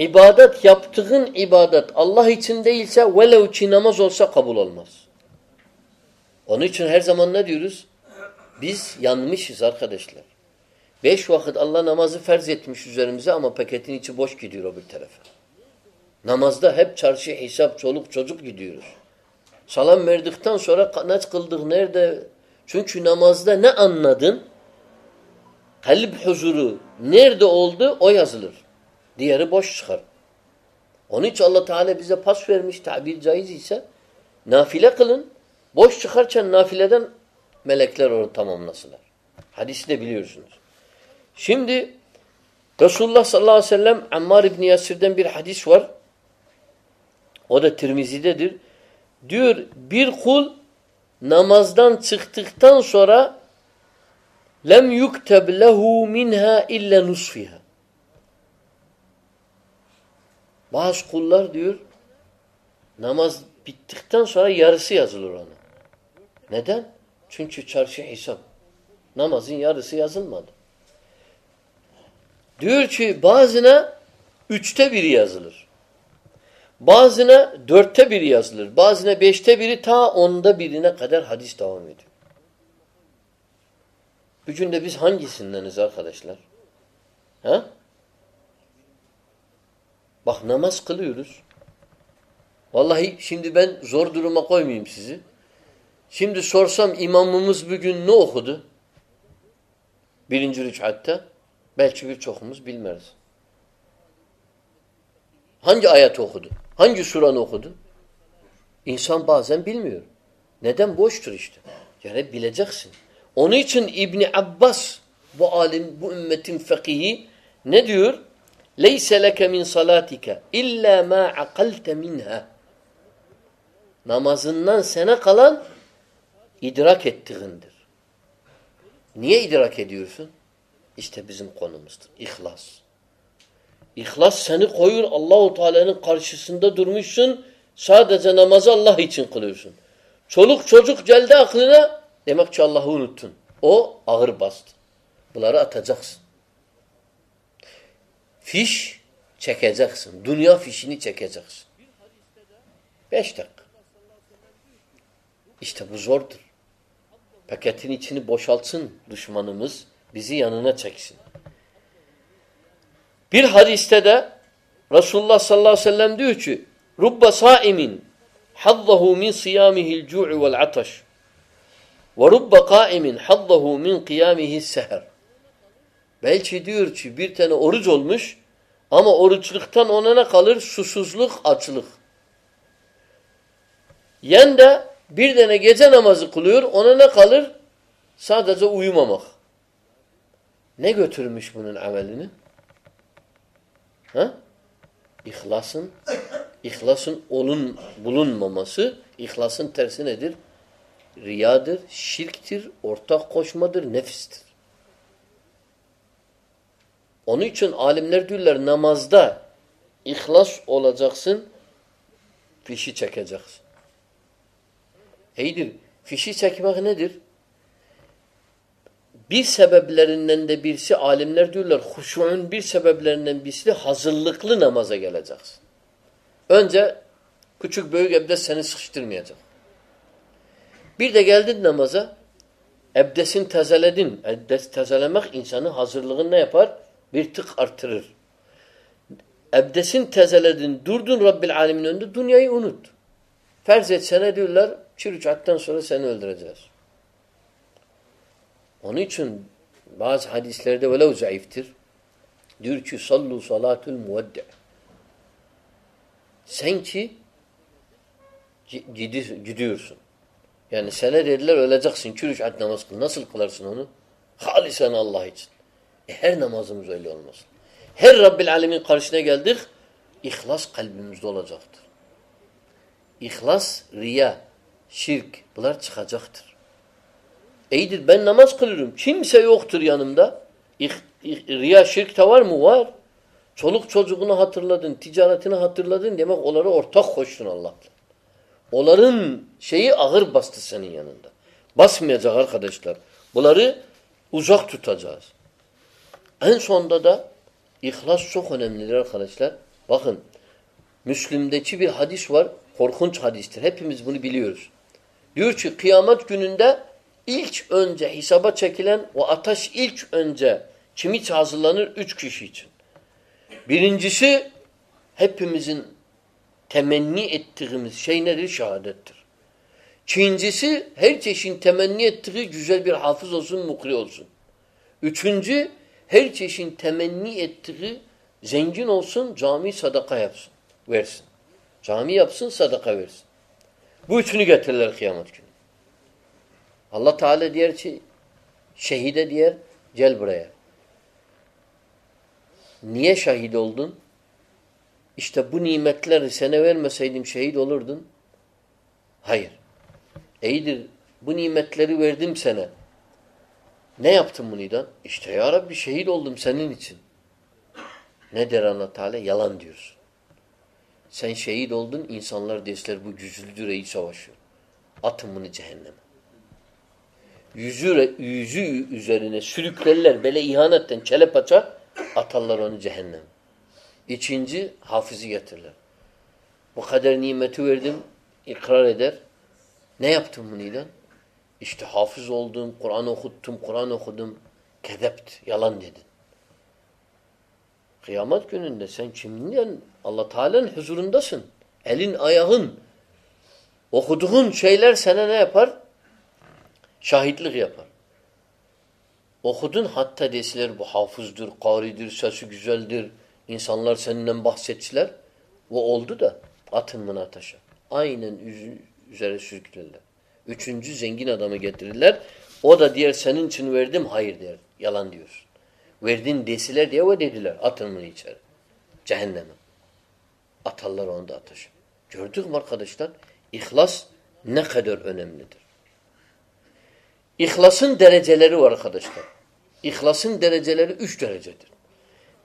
İbadet yaptığın ibadet Allah için değilse velev ki namaz olsa kabul olmaz. Onun için her zaman ne diyoruz? Biz yanmışız arkadaşlar. Beş vakit Allah namazı ferz etmiş üzerimize ama paketin içi boş gidiyor o bir tarafa. Namazda hep çarşı, hesap, çoluk, çocuk gidiyoruz. Salam verdikten sonra kaç kıldık, nerede? Çünkü namazda ne anladın? Kalp huzuru nerede oldu o yazılır. Diğeri boş çıkar. Onun için Allah Teala bize pas vermiş tabir caiz ise nafile kılın. Boş çıkarken nafileden melekler onu tamamlasınlar. Hadisi de biliyorsunuz. Şimdi Resulullah sallallahu aleyhi ve sellem Ammar İbni Yasir'den bir hadis var. O da Tirmizi'dedir. Diyor bir kul namazdan çıktıktan sonra lem yukteb lehu minha illa nusfiha. Bazı kullar diyor namaz bittikten sonra yarısı yazılır ona. Neden? Çünkü çarşı hesap. Namazın yarısı yazılmadı. Diyor ki bazına üçte biri yazılır. Bazına dörtte biri yazılır. Bazına beşte biri ta onda birine kadar hadis devam ediyor. Bugün de biz hangisindeniz arkadaşlar? Ha? Bak namaz kılıyoruz. Vallahi şimdi ben zor duruma koymayayım sizi. Şimdi sorsam imamımız bugün ne okudu? Birinci rükatta. Belki birçokumuz bilmeriz. Hangi ayet okudu? Hangi suranı okudu? İnsan bazen bilmiyor. Neden? Boştur işte. Yani bileceksin. Onun için İbni Abbas bu alim, bu ümmetin fakihi ne diyor? Leyse leke min salatika illa ma aqalte minha. Namazından sana kalan idrak ettiğindir. Niye idrak ediyorsun? İşte bizim konumuzdur. İhlas. İhlas seni koyur Allahu Teala'nın karşısında durmuşsun. Sadece namazı Allah için kılıyorsun. Çoluk çocuk geldi aklına demek ki Allah'ı unuttun. O ağır bastı. Bunları atacaksın. Fiş çekeceksin. Dünya fişini çekeceksin. Beş dakika. İşte bu zordur. Paketin içini boşaltsın düşmanımız. Bizi yanına çeksin. Bir hadiste de Resulullah sallallahu aleyhi ve sellem diyor ki Rubba saimin hazzahu min siyamihil cu'u vel ataş ve rubba kaimin hazzahu min kıyamihi seher Belki diyor ki bir tane oruç olmuş ama oruçluktan ona ne kalır? Susuzluk, açlık. Yen de bir tane gece namazı kılıyor ona ne kalır? Sadece uyumamak. Ne götürmüş bunun amelini? Ha? İhlasın İhlasın olun bulunmaması, ihlasın tersi nedir? Riyadır, şirktir, ortak koşmadır, nefistir. Onun için alimler diyorlar namazda ihlas olacaksın, fişi çekeceksin. Heydir, fişi çekmek nedir? Bir sebeplerinden de birisi alimler diyorlar huşu'un bir sebeplerinden birisi hazırlıklı namaza geleceksin. Önce küçük büyük ebdes seni sıkıştırmayacak. Bir de geldin namaza ebdesin tezeledin. Ebdes tezelemek insanı hazırlığın ne yapar? Bir tık artırır. Ebdesin tezeledin. Durdun Rabbil Alemin önünde dünyayı unut. Ferz et sana diyorlar çürüçattan sonra seni öldüreceğiz. Onun için bazı hadislerde velev zayıftır. Diyor ki sallu salatul muveddi. Sen ki gidiyorsun. Yani sana dediler öleceksin. Çürüş at namaz kıl. Nasıl kılarsın onu? Halisen Allah için. E her namazımız öyle olmasın. Her Rabbil Alemin karşısına geldik. İhlas kalbimizde olacaktır. İhlas, riya, şirk bunlar çıkacaktır. İyidir ben namaz kılıyorum. Kimse yoktur yanımda. İh, ih, riya şirk de var mı? Var. Çoluk çocuğunu hatırladın, ticaretini hatırladın demek onları ortak koştun Allah'la. Onların şeyi ağır bastı senin yanında. Basmayacak arkadaşlar. Bunları uzak tutacağız. En sonda da ihlas çok önemlidir arkadaşlar. Bakın Müslüm'deki bir hadis var. Korkunç hadistir. Hepimiz bunu biliyoruz. Diyor ki kıyamet gününde ilk önce hesaba çekilen o ateş ilk önce kim için hazırlanır? Üç kişi için. Birincisi hepimizin temenni ettiğimiz şey nedir? Şehadettir. İkincisi her çeşin temenni ettiği güzel bir hafız olsun, mukri olsun. Üçüncü her çeşin temenni ettiği zengin olsun, cami sadaka yapsın, versin. Cami yapsın, sadaka versin. Bu üçünü getirirler kıyamet günü. Allah Teala diyor ki şehide diyor gel buraya. Niye şehit oldun? İşte bu nimetleri sana vermeseydim şehit olurdun. Hayır. İyidir. Bu nimetleri verdim sana. Ne yaptın bundan? İşte ya Rabbi şehit oldum senin için. Ne der allah Teala? Yalan diyorsun. Sen şehit oldun, insanlar deseler bu güçlüdür, iyi savaşıyor. Atın bunu cehenneme. Yüzü, yüzü üzerine sürüklerler böyle ihanetten çelepaça atarlar onu cehenneme. İkinci hafızı getirirler. Bu kadar nimeti verdim, ikrar eder. Ne yaptın bundan? İşte hafız oldum, Kur'an okuttum, Kur'an okudum. Kedept, yalan dedin. Kıyamet gününde sen kiminle Allah Teala'nın huzurundasın. Elin, ayağın, okuduğun şeyler sana ne yapar? Şahitlik yapar. Okudun hatta deseler bu hafızdır, karidir, sesi güzeldir. İnsanlar seninle bahsettiler. ve oldu da atın bunu ateşe. Aynen üzere sürüklerler. Üçüncü zengin adamı getirirler. O da diğer senin için verdim. Hayır der. Yalan diyorsun. Verdin desiler diye o dediler. Atın içeri. Cehenneme. Atarlar onu da ateşe. Gördük mü arkadaşlar? İhlas ne kadar önemlidir. İhlasın dereceleri var arkadaşlar. İhlasın dereceleri üç derecedir.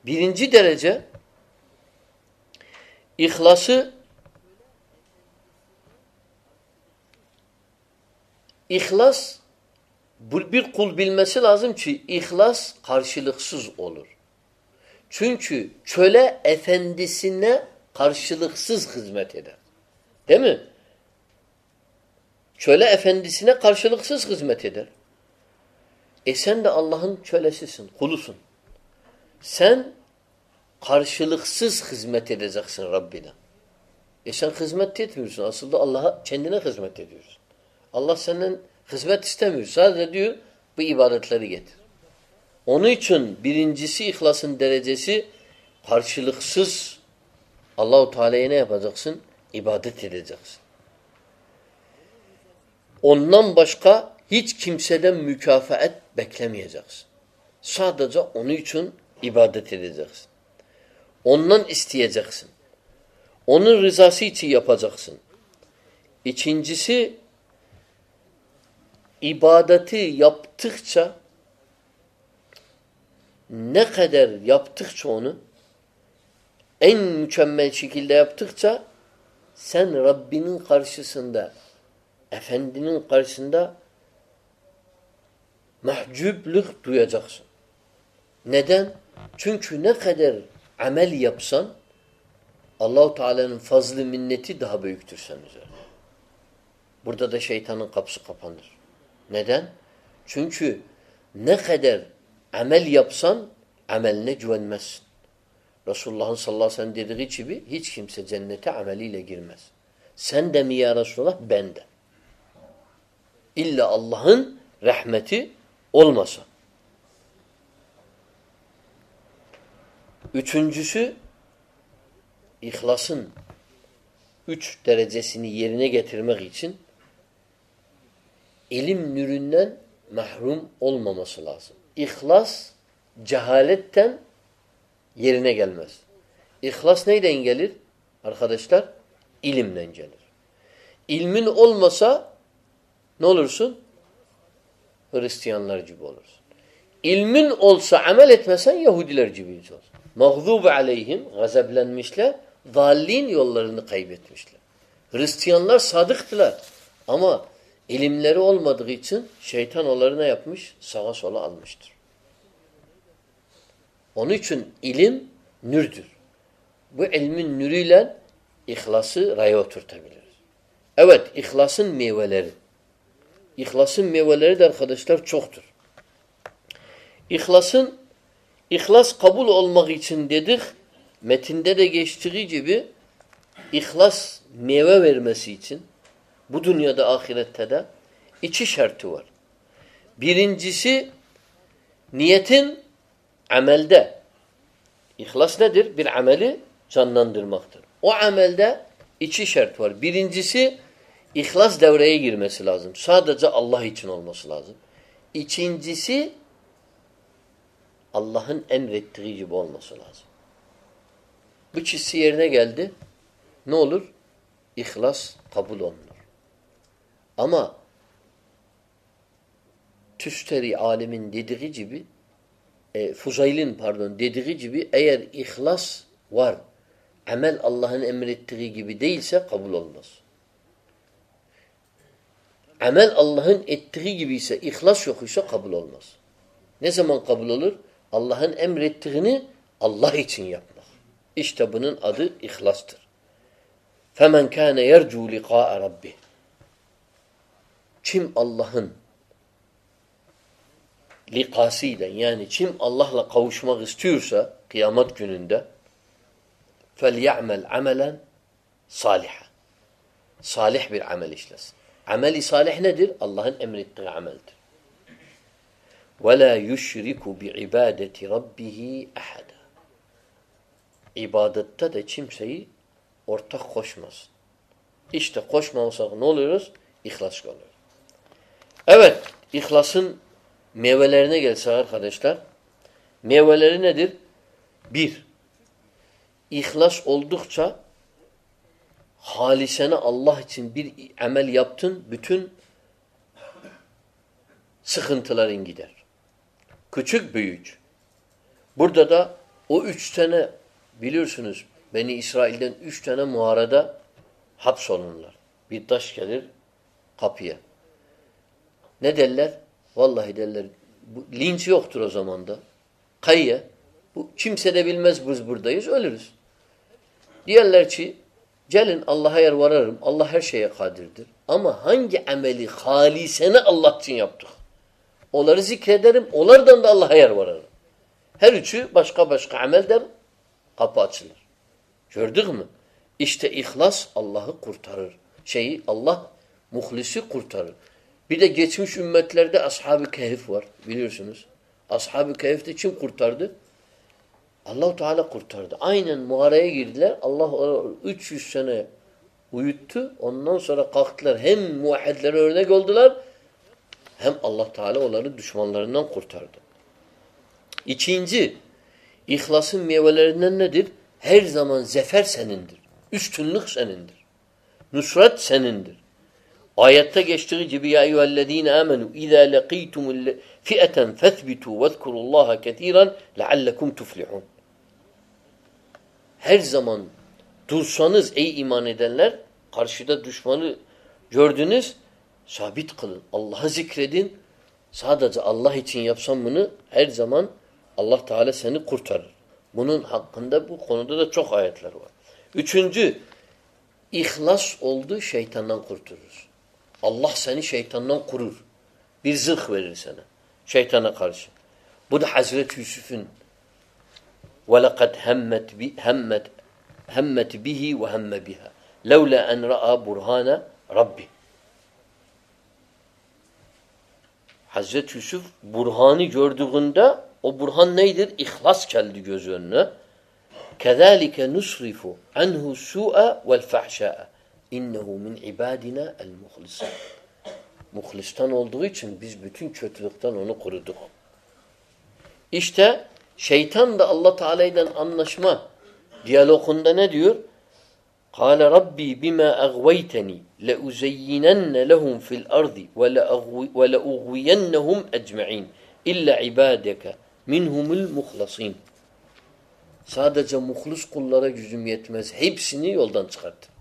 Birinci derece İhlası İhlas bir kul bilmesi lazım ki ihlas karşılıksız olur. Çünkü çöle efendisine karşılıksız hizmet eder. Değil mi? Çöle efendisine karşılıksız hizmet eder. E sen de Allah'ın çölesisin, kulusun. Sen karşılıksız hizmet edeceksin Rabbine. E sen hizmet etmiyorsun. Aslında Allah'a kendine hizmet ediyorsun. Allah senden hizmet istemiyor. Sadece diyor bu ibadetleri getir. Onun için birincisi ihlasın derecesi karşılıksız Allahu Teala'ya ne yapacaksın? İbadet edeceksin. Ondan başka hiç kimseden mükafat beklemeyeceksin. Sadece onun için ibadet edeceksin. Ondan isteyeceksin. Onun rızası için yapacaksın. İkincisi ibadeti yaptıkça ne kadar yaptıkça onu en mükemmel şekilde yaptıkça sen Rabbinin karşısında Efendinin karşısında mahcubluk duyacaksın. Neden? Çünkü ne kadar amel yapsan Allahu Teala'nın fazlı minneti daha büyüktür sen üzerine. Burada da şeytanın kapısı kapanır. Neden? Çünkü ne kadar amel yapsan ameline güvenmezsin. Resulullah'ın sallallahu aleyhi ve sellem dediği gibi hiç kimse cennete ameliyle girmez. Sen de mi ya Resulullah? Ben de. İlla Allah'ın rahmeti olmasa. Üçüncüsü ihlasın üç derecesini yerine getirmek için ilim nüründen mahrum olmaması lazım. İhlas cehaletten yerine gelmez. İhlas neyden gelir? Arkadaşlar ilimden gelir. İlmin olmasa ne olursun? Hristiyanlar gibi olursun. İlmin olsa amel etmesen Yahudiler gibi olursun. Mağzub aleyhim gazeblenmişler, zallin yollarını kaybetmişler. Hristiyanlar sadıktılar. Ama ilimleri olmadığı için şeytan onları ne yapmış? Sağa sola almıştır. Onun için ilim nürdür. Bu ilmin nürüyle ihlası raya oturtabiliriz. Evet, ihlasın meyveleri. İhlasın meyveleri de arkadaşlar çoktur. İhlasın ihlas kabul olmak için dedik. Metinde de geçtiği gibi ihlas meyve vermesi için bu dünyada ahirette de iki şartı var. Birincisi niyetin amelde. İhlas nedir? Bir ameli canlandırmaktır. O amelde iki şart var. Birincisi ihlas devreye girmesi lazım. Sadece Allah için olması lazım. İkincisi Allah'ın emrettiği gibi olması lazım. Bu çizsi yerine geldi. Ne olur? İhlas kabul olunur. Ama Tüsteri alimin dediği gibi e, Fuzayl'in pardon dediği gibi eğer ihlas var amel Allah'ın emrettiği gibi değilse kabul olmaz. Amel Allah'ın ettiği gibi ise ihlas yok ise kabul olmaz. Ne zaman kabul olur? Allah'ın emrettiğini Allah için yapmak. İşte bunun adı ihlastır. فَمَنْ كَانَ يَرْجُوا لِقَاءَ رَبِّهِ Kim Allah'ın likasıyla yani kim Allah'la kavuşmak istiyorsa kıyamet gününde فَلْيَعْمَلْ عَمَلًا صَالِحًا Salih bir amel işlesin. Ameli salih nedir? Allah'ın emrettiği ameldir. وَلَا يُشْرِكُ بِعِبَادَةِ رَبِّهِ أَحَدًا İbadette de kimseyi ortak koşmasın. İşte koşmamazsak ne oluyoruz? İhlas oluyor. Evet, ihlasın meyvelerine gelse arkadaşlar, meyveleri nedir? Bir, ihlas oldukça halisene Allah için bir amel yaptın, bütün sıkıntıların gider. Küçük büyük. Burada da o üç tane biliyorsunuz Beni İsrail'den üç tane muharada hapsolunlar. Bir taş gelir kapıya. Ne derler? Vallahi derler bu, linç yoktur o zaman da. Kayya. Bu, kimse de bilmez biz buradayız. Ölürüz. Diyorlar ki gelin Allah'a yer vararım. Allah her şeye kadirdir. Ama hangi ameli halisene Allah için yaptık? Onları zikrederim. Onlardan da Allah'a yer vararım. Her üçü başka başka amel der. Kapı açılır. Gördük mü? İşte ihlas Allah'ı kurtarır. Şeyi Allah muhlisi kurtarır. Bir de geçmiş ümmetlerde Ashab-ı Kehif var biliyorsunuz. Ashab-ı Kehif'te kim kurtardı? Allahu Teala kurtardı. Aynen muharaya girdiler. Allah 300 sene uyuttu. Ondan sonra kalktılar. Hem muvahhidlere örnek oldular hem Allah Teala onları düşmanlarından kurtardı. İkinci, ihlasın meyvelerinden nedir? Her zaman zefer senindir. Üstünlük senindir. Nusret senindir. Ayette geçtiği gibi ya eyyühellezine amenu izâ lekîtumul fi'eten fethbitû vezkurullâhe ketîran leallekum tuflihun. Her zaman dursanız ey iman edenler karşıda düşmanı gördünüz sabit kılın. Allah'ı zikredin. Sadece Allah için yapsan bunu her zaman Allah Teala seni kurtarır. Bunun hakkında bu konuda da çok ayetler var. Üçüncü, ihlas oldu şeytandan kurtulur. Allah seni şeytandan kurur. Bir zırh verir sana. Şeytana karşı. Bu da Hazreti Yusuf'un وَلَقَدْ هَمَّتْ هَمَّتْ هَمَّتْ بِهِ وَهَمَّ بِهَا لَوْلَا أَنْ رَأَى بُرْهَانَ رَبِّهِ Hazreti Yusuf Burhan'ı gördüğünde o burhan neydir? İhlas geldi göz önüne. كَذَٰلِكَ نُصْرِفُ عَنْهُ السُّوءَ وَالْفَحْشَاءَ İnnehu min ibadina el muhlisin. Muhlistan olduğu için biz bütün kötülükten onu kuruduk. İşte şeytan da Allah Teala ile anlaşma diyalogunda ne diyor? Kâle Rabbi bima agveyteni leuzeyyinenne lehum fil ardi ve leuğviyennehum ecme'in illa ibadeke minhumul muhlasin. Sadece muhlus kullara gücüm yetmez. Hepsini yoldan çıkarttım.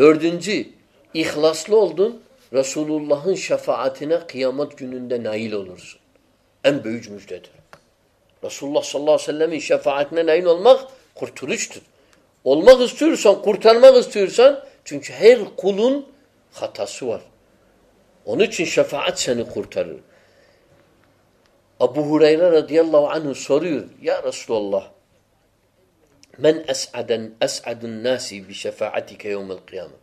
Dördüncü, ihlaslı oldun, Resulullah'ın şefaatine kıyamet gününde nail olursun. En büyük müjdedir. Resulullah sallallahu aleyhi ve sellemin şefaatine nail olmak kurtuluştur. Olmak istiyorsan, kurtarmak istiyorsan çünkü her kulun hatası var. Onun için şefaat seni kurtarır. Abu Hureyre radıyallahu anhu soruyor. Ya Resulallah men es'aden es'adun nasi bi şefaatike yevmel kıyame.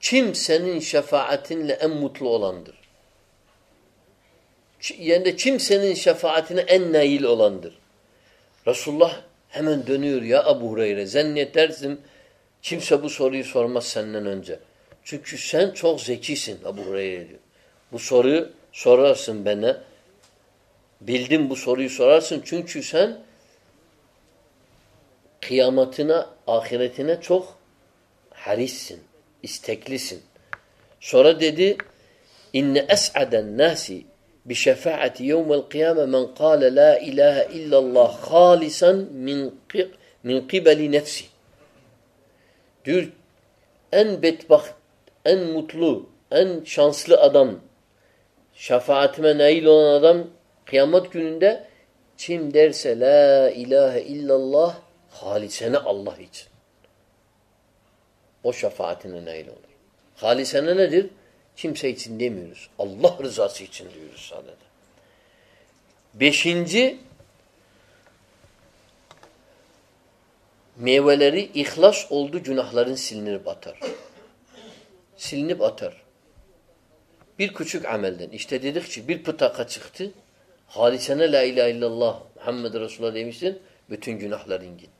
Kim senin şefaatinle en mutlu olandır? Yani kim senin şefaatine en nail olandır? Resulullah hemen dönüyor ya Abu Hureyre. Zannedersin kimse bu soruyu sormaz senden önce. Çünkü sen çok zekisin Abu Hureyre diyor. Bu soruyu sorarsın bana. Bildim bu soruyu sorarsın çünkü sen kıyametine, ahiretine çok harissin, isteklisin. Sonra dedi inne es'aden nasi bi şefaati yevmel kıyame men kâle la ilahe illallah halisan min, min kibeli nefsi. Diyor en bedbaht, en mutlu, en şanslı adam, şefaatime nail olan adam kıyamet gününde kim derse la ilahe illallah halisene Allah için. O şefaatine nail olur. Halisene nedir? Kimse için demiyoruz. Allah rızası için diyoruz sadece. Beşinci meyveleri ihlas oldu günahların silinir batar. Silinip atar. Bir küçük amelden. İşte dedik ki bir pıtaka çıktı. Halisene la ilahe illallah Muhammed Resulullah demişsin. Bütün günahların gitti.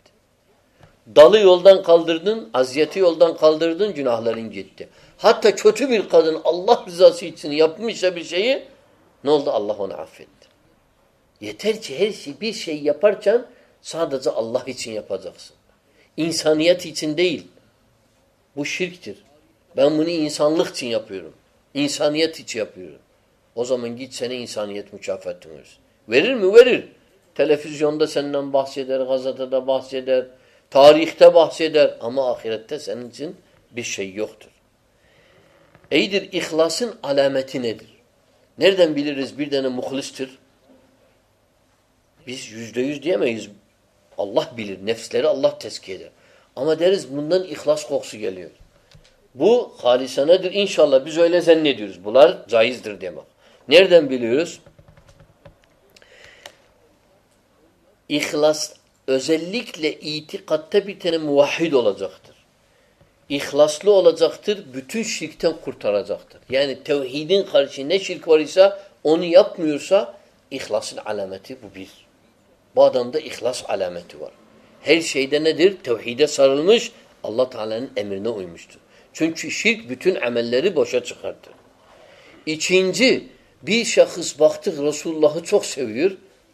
Dalı yoldan kaldırdın, aziyeti yoldan kaldırdın, günahların gitti. Hatta kötü bir kadın Allah rızası için yapmışsa bir şeyi ne oldu? Allah onu affetti. Yeter ki her şey, bir şey yaparken sadece Allah için yapacaksın. İnsaniyet için değil. Bu şirktir. Ben bunu insanlık için yapıyorum. İnsaniyet için yapıyorum. O zaman git sana insaniyet mükafatını verir. Verir mi? Verir. Televizyonda senden bahseder, gazetede bahseder, tarihte bahseder ama ahirette senin için bir şey yoktur. Eydir ihlasın alameti nedir? Nereden biliriz bir tane muhlistir? Biz yüzde yüz diyemeyiz. Allah bilir. Nefsleri Allah tezkiye eder. Ama deriz bundan ihlas kokusu geliyor. Bu halisanedir. İnşallah biz öyle zannediyoruz. Bunlar caizdir demek. Nereden biliyoruz? İhlas özellikle itikatta bir tane muvahhid olacaktır. İhlaslı olacaktır. Bütün şirkten kurtaracaktır. Yani tevhidin karşı ne şirk var ise onu yapmıyorsa ihlasın alameti bu bir. Bu adamda ihlas alameti var. Her şeyde nedir? Tevhide sarılmış, Allah Teala'nın emrine uymuştur. Çünkü şirk bütün amelleri boşa çıkartır. İkinci, bir şahıs baktık Resulullah'ı çok seviyor.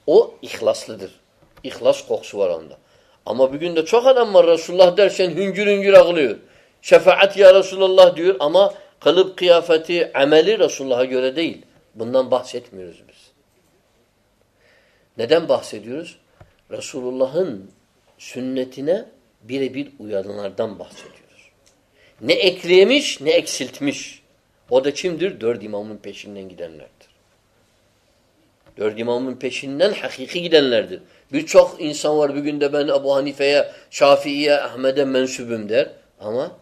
O ihlaslıdır. İhlas kokusu var onda. Ama bugün de çok adam var Resulullah dersen hüngür hüngür ağlıyor. Şefaat ya Resulullah diyor ama kalıp kıyafeti, ameli Resulullah'a göre değil. Bundan bahsetmiyoruz biz. Neden bahsediyoruz? Resulullah'ın sünnetine birebir uyanlardan bahsediyoruz. Ne eklemiş ne eksiltmiş. O da kimdir? Dört imamın peşinden gidenlerdir. Dört imamın peşinden hakiki gidenlerdir. Birçok insan var bugün de ben Ebu Hanife'ye, Şafii'ye, Ahmet'e mensubum der. Ama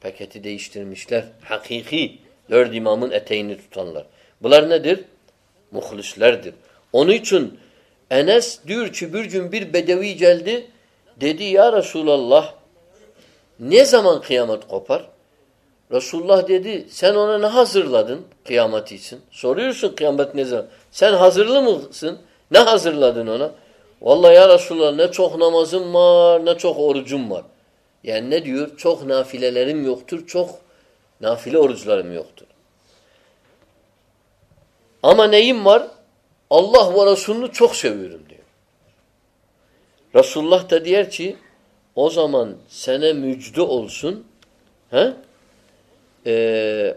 paketi değiştirmişler. Hakiki dört imamın eteğini tutanlar. Bunlar nedir? Muhlislerdir. Onun için Enes diyor ki bir gün bir bedevi geldi. Dedi ya Resulallah ne zaman kıyamet kopar? Resulullah dedi sen ona ne hazırladın kıyamet için? Soruyorsun kıyamet ne zaman? Sen hazırlı mısın? Ne hazırladın ona? Vallahi ya Resulullah ne çok namazım var ne çok orucum var. Yani ne diyor? Çok nafilelerim yoktur, çok nafile oruçlarım yoktur. Ama neyim var? Allah ve Resulünü çok seviyorum diyor. Resulullah da diyor ki o zaman sene müjde olsun he? Ee,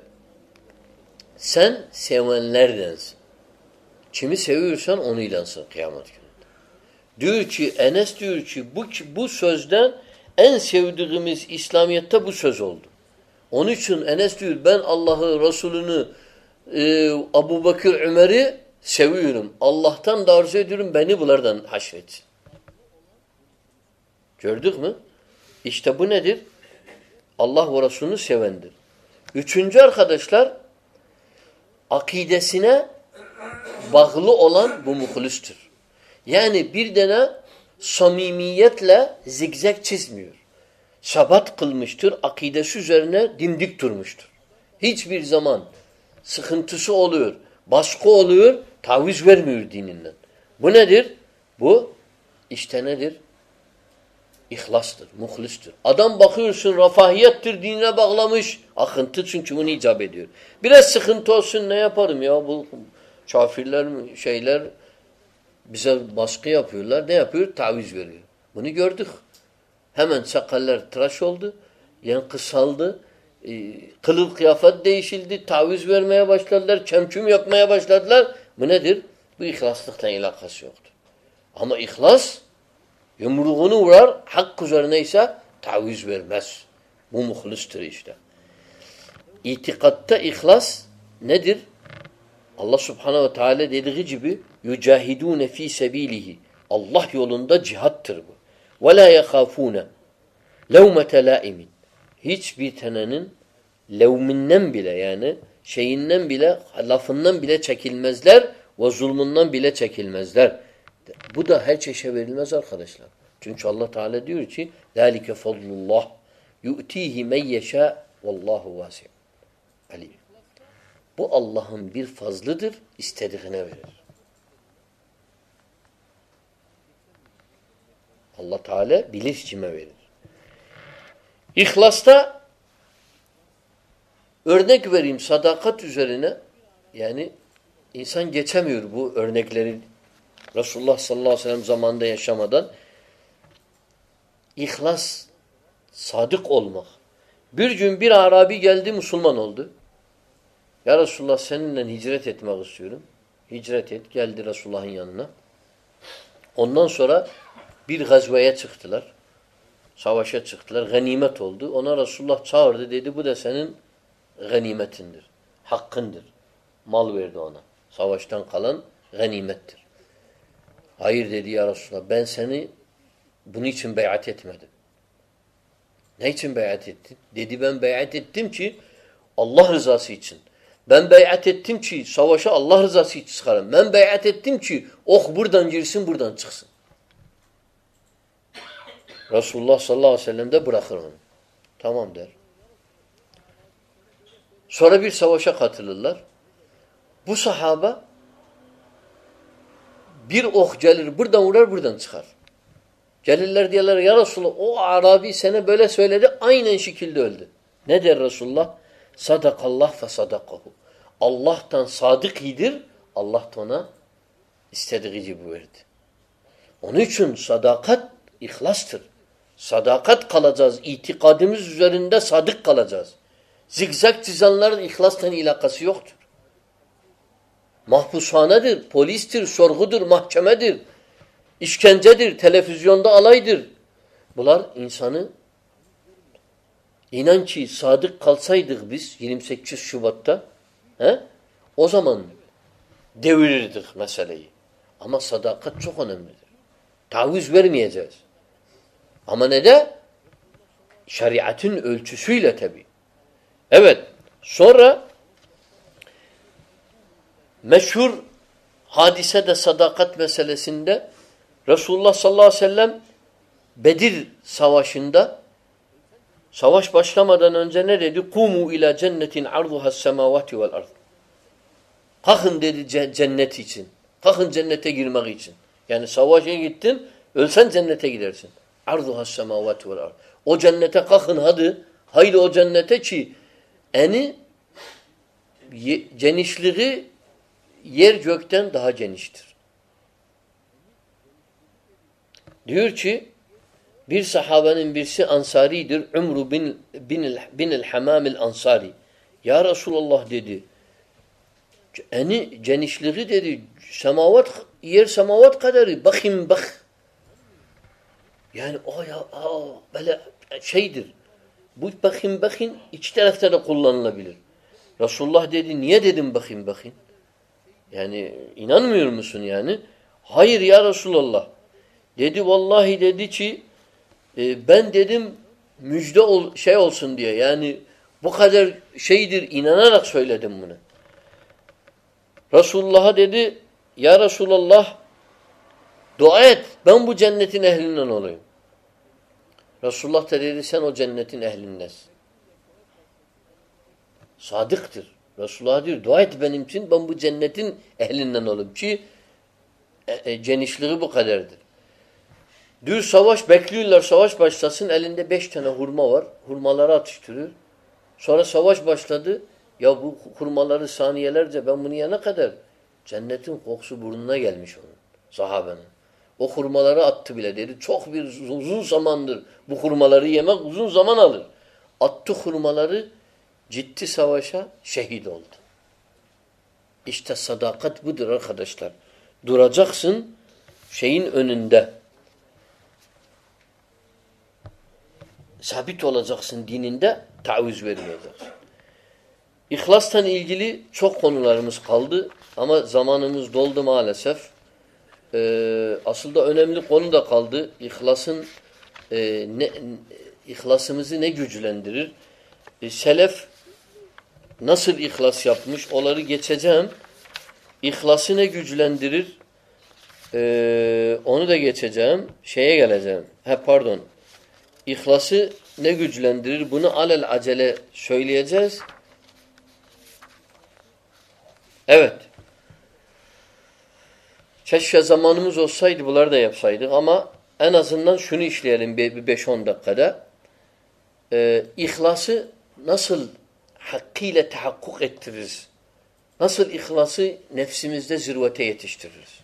sen sevenlerdensin. Kimi seviyorsan onu ilansın kıyamet gününde. Diyor ki Enes diyor ki bu, bu sözden en sevdiğimiz İslamiyet'te bu söz oldu. Onun için Enes diyor ben Allah'ı, Resulünü, e, Abu Bakır, Ömer'i seviyorum. Allah'tan da arzu ediyorum beni bunlardan haşretsin. Gördük mü? İşte bu nedir? Allah ve Resulünü sevendir. Üçüncü arkadaşlar akidesine bağlı olan bu muhlistir. Yani bir tane samimiyetle zigzag çizmiyor. Sabat kılmıştır, akidesi üzerine dimdik durmuştur. Hiçbir zaman sıkıntısı oluyor, baskı oluyor, taviz vermiyor dininden. Bu nedir? Bu işte nedir? İhlastır, muhlistır. Adam bakıyorsun rafahiyettir dinine bağlamış. Akıntı çünkü bunu icap ediyor. Biraz sıkıntı olsun ne yaparım ya bu kafirler şeyler bize baskı yapıyorlar. Ne yapıyor? Taviz veriyor. Bunu gördük. Hemen sakaller tıraş oldu. Yan kısaldı. E, kılık kıyafet değişildi. Taviz vermeye başladılar. Çemçüm yapmaya başladılar. Bu nedir? Bu ihlaslıktan ilakası yoktur. Ama ihlas yumruğunu vurar. Hak üzerine ise taviz vermez. Bu muhlistır işte itikatta ihlas nedir? Allah subhanehu ve teala dediği gibi yücahidûne fî sebîlihi Allah yolunda cihattır bu. Ve la yekâfûne levmete lâimin hiçbir tenenin levminden bile yani şeyinden bile lafından bile çekilmezler ve zulmünden bile çekilmezler. Bu da her çeşe verilmez arkadaşlar. Çünkü Allah Teala diyor ki: "Zalike fadlullah yu'tihi men yeşâ vallahu vâsî." Alim. Bu Allah'ın bir fazlıdır, istediğine verir. Allah Teala bilir kime verir. İhlasta örnek vereyim sadakat üzerine yani insan geçemiyor bu örnekleri Resulullah sallallahu aleyhi ve sellem zamanında yaşamadan İhlas sadık olmak. Bir gün bir Arabi geldi Müslüman oldu. Ya Resulullah seninle hicret etmek istiyorum. Hicret et. Geldi Resulullah'ın yanına. Ondan sonra bir gazveye çıktılar. Savaşa çıktılar. Ganimet oldu. Ona Resulullah çağırdı. Dedi bu da senin ganimetindir. Hakkındır. Mal verdi ona. Savaştan kalan ganimettir. Hayır dedi ya Resulullah ben seni bunun için beyat etmedim. Ne için beyat ettin? Dedi ben beyat ettim ki Allah rızası için. Ben beyat ettim ki savaşa Allah rızası için çıkarım. Ben beyat ettim ki ok buradan girsin buradan çıksın. Resulullah sallallahu aleyhi ve sellem de bırakır onu. Tamam der. Sonra bir savaşa katılırlar. Bu sahaba bir ok gelir buradan vurar buradan çıkar. Gelirler diyorlar ya Resulullah o Arabi sana böyle söyledi aynen şekilde öldü. Ne der Resulullah? Sadakallah fe sadakahu. Allah'tan sadık idir. Allah da ona istediği gibi verdi. Onun için sadakat ihlastır. Sadakat kalacağız. İtikadımız üzerinde sadık kalacağız. Zigzag çizenlerin ihlastan ilakası yoktur. Mahpushanedir, polistir, sorgudur, mahkemedir, işkencedir, televizyonda alaydır. Bunlar insanı inan ki sadık kalsaydık biz 28 Şubat'ta he, o zaman devirirdik meseleyi. Ama sadakat çok önemlidir. Taviz vermeyeceğiz. Ama ne de? Şeriatın ölçüsüyle tabi. Evet. Sonra meşhur hadise de sadakat meselesinde Resulullah sallallahu aleyhi ve sellem Bedir savaşında savaş başlamadan önce ne dedi? Kumu ila cennetin arduha semavati vel ard. Kalkın dedi cennet için. Kalkın cennete girmek için. Yani savaşa gittin, ölsen cennete gidersin. Arduha semavati vel ard. O cennete kalkın hadi. Haydi o cennete ki eni genişliği yer gökten daha geniştir. Diyor ki bir sahabenin birisi ansaridir. Umru bin, bin, bin el hamamil ansari. Ya Resulallah dedi. Eni genişliği dedi. Semavat, yer semavat kadarı. Bakayım bak. Yani o ya aa, böyle şeydir. Bu bakayım bakayım iki tarafta da kullanılabilir. Resulullah dedi niye dedim bakayım bakayım. Yani inanmıyor musun yani? Hayır ya Resulallah. Dedi vallahi dedi ki e, ben dedim müjde ol, şey olsun diye yani bu kadar şeydir inanarak söyledim bunu. Resulullah'a dedi ya Resulallah dua et ben bu cennetin ehlinden olayım. Resulullah da dedi sen o cennetin ehlindesin. Sadıktır. Resulullah diyor dua et benim için ben bu cennetin ehlinden olayım ki e, e, genişliği bu kadardır. Diyor savaş bekliyorlar savaş başlasın elinde beş tane hurma var. Hurmaları atıştırıyor. Sonra savaş başladı. Ya bu hurmaları saniyelerce ben bunu yana kadar cennetin kokusu burnuna gelmiş onun sahabenin. O hurmaları attı bile dedi. Çok bir uzun zamandır bu hurmaları yemek uzun zaman alır. Attı hurmaları ciddi savaşa şehit oldu. İşte sadakat budur arkadaşlar. Duracaksın şeyin önünde. Sabit olacaksın dininde, taviz vermeyeceksin. İhlastan ilgili çok konularımız kaldı ama zamanımız doldu maalesef. Ee, aslında önemli konu da kaldı. İhlasın e, ne, ihlasımızı ne güçlendirir? E, selef nasıl ihlas yapmış? Onları geçeceğim. İhlası ne güçlendirir? Ee, onu da geçeceğim. Şeye geleceğim. He pardon. İhlası ne güçlendirir? Bunu alel acele söyleyeceğiz. Evet. Keşke zamanımız olsaydı bunları da yapsaydık ama en azından şunu işleyelim bir 5-10 dakikada. Ee, ihlası nasıl hakkıyla tahakkuk ettiririz? Nasıl ihlası nefsimizde zirvete yetiştiririz?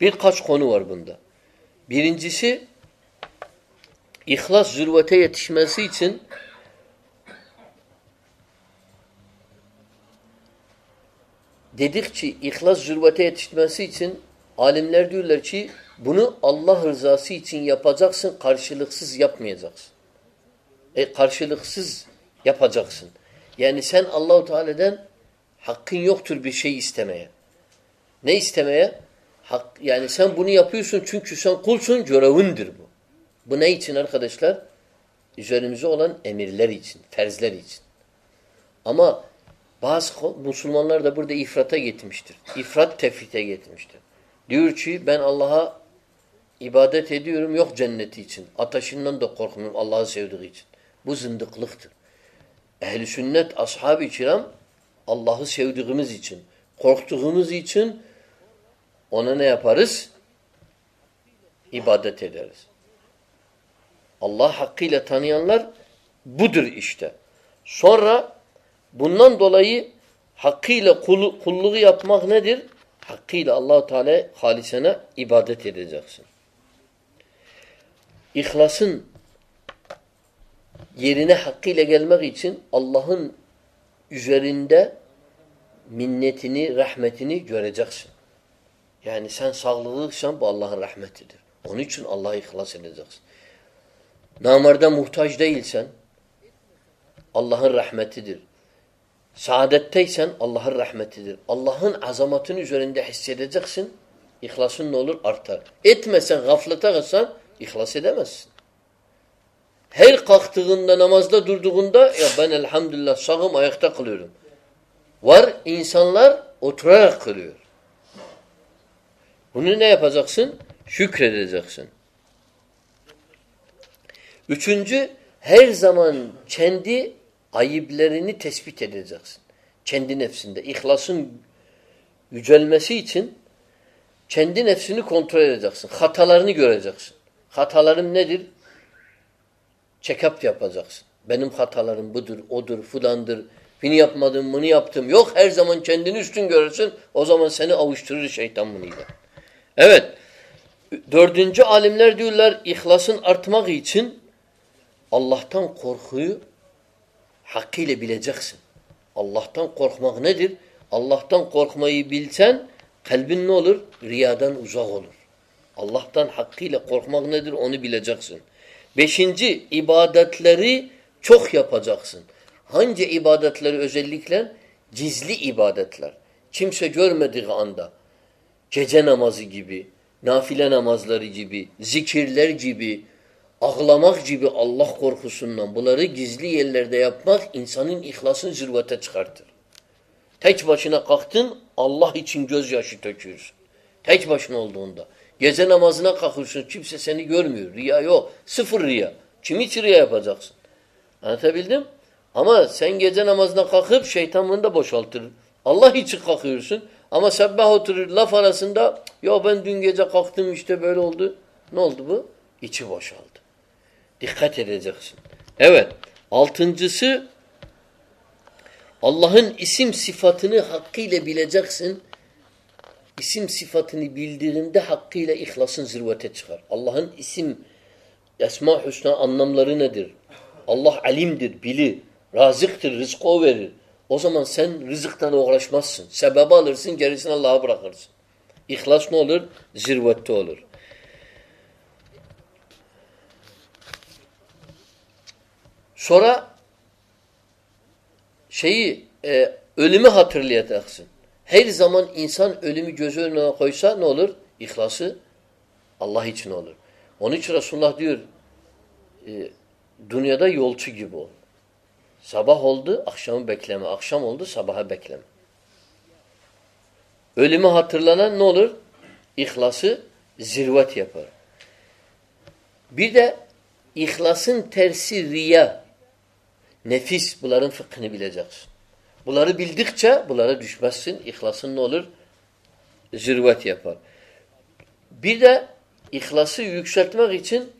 Birkaç konu var bunda. Birincisi ihlas zirvete yetişmesi için dedik ki ihlas zirvete yetişmesi için alimler diyorlar ki bunu Allah rızası için yapacaksın, karşılıksız yapmayacaksın. E karşılıksız yapacaksın. Yani sen Allahu Teala'dan hakkın yoktur bir şey istemeye. Ne istemeye? Hak, yani sen bunu yapıyorsun çünkü sen kulsun, görevindir bu. Bu ne için arkadaşlar? Üzerimize olan emirler için, ferzler için. Ama bazı Müslümanlar da burada ifrata gitmiştir. İfrat tefrite gitmiştir. Diyor ki ben Allah'a ibadet ediyorum yok cenneti için. Ateşinden de korkmuyorum Allah'ı sevdiği için. Bu zındıklıktır. Ehli sünnet ashab-ı kiram Allah'ı sevdiğimiz için, korktuğumuz için ona ne yaparız? İbadet ederiz. Allah hakkıyla tanıyanlar budur işte. Sonra bundan dolayı hakkıyla kul, kulluğu yapmak nedir? Hakkıyla Allahu Teala halisene ibadet edeceksin. İhlasın yerine hakkıyla gelmek için Allah'ın üzerinde minnetini, rahmetini göreceksin. Yani sen sağlıklıysan bu Allah'ın rahmetidir. Onun için Allah'a ihlas edeceksin. Namarda muhtaç değilsen Allah'ın rahmetidir. Saadetteysen Allah'ın rahmetidir. Allah'ın azamatını üzerinde hissedeceksin. İhlasın ne olur? Artar. Etmesen, gaflete kalsan ihlas edemezsin. Her kalktığında, namazda durduğunda ya ben elhamdülillah sağım ayakta kılıyorum. Var insanlar oturarak kılıyor. Bunu ne yapacaksın? Şükredeceksin. Üçüncü, her zaman kendi ayıplerini tespit edeceksin. Kendi nefsinde. İhlasın yücelmesi için kendi nefsini kontrol edeceksin. Hatalarını göreceksin. Hatalarım nedir? Check-up yapacaksın. Benim hatalarım budur, odur, fulandır. Bunu yapmadım, bunu yaptım. Yok her zaman kendini üstün görürsün. O zaman seni avuşturur şeytan bunuyla. Evet. Dördüncü alimler diyorlar ihlasın artmak için Allah'tan korkuyu hakkıyla bileceksin. Allah'tan korkmak nedir? Allah'tan korkmayı bilsen kalbin ne olur? Riyadan uzak olur. Allah'tan hakkıyla korkmak nedir? Onu bileceksin. Beşinci, ibadetleri çok yapacaksın. Hangi ibadetleri özellikle? Cizli ibadetler. kimse görmediği anda gece namazı gibi, nafile namazları gibi, zikirler gibi, ağlamak gibi Allah korkusundan bunları gizli yerlerde yapmak insanın ihlasını zirvete çıkartır. Tek başına kalktın Allah için gözyaşı töküyorsun. Tek başına olduğunda. Gece namazına kalkıyorsun kimse seni görmüyor. Riya yok. Sıfır riya. Kim için riya yapacaksın? Anlatabildim? Ama sen gece namazına kalkıp şeytan bunu da boşaltır. Allah için kalkıyorsun. Ama sabah oturur laf arasında ya ben dün gece kalktım işte böyle oldu. Ne oldu bu? İçi boşaldı. Dikkat edeceksin. Evet. Altıncısı Allah'ın isim sıfatını hakkıyla bileceksin. İsim sıfatını bildiğinde hakkıyla ihlasın zirvete çıkar. Allah'ın isim Esma Hüsna anlamları nedir? Allah alimdir, bilir, razıktır, rızkı o verir. O zaman sen rızıktan uğraşmazsın. Sebebi alırsın, gerisini Allah'a bırakırsın. İhlas ne olur? Zirvette olur. Sonra şeyi e, ölümü hatırlayacaksın. Her zaman insan ölümü gözü önüne koysa ne olur? İhlası Allah için olur. Onun için Resulullah diyor e, dünyada yolcu gibi ol. Sabah oldu, akşamı bekleme. Akşam oldu, sabaha bekleme. Ölümü hatırlanan ne olur? İhlası zirvet yapar. Bir de ihlasın tersi riya. Nefis bunların fıkhını bileceksin. Bunları bildikçe bunlara düşmezsin. İhlasın ne olur? Zirvet yapar. Bir de ihlası yükseltmek için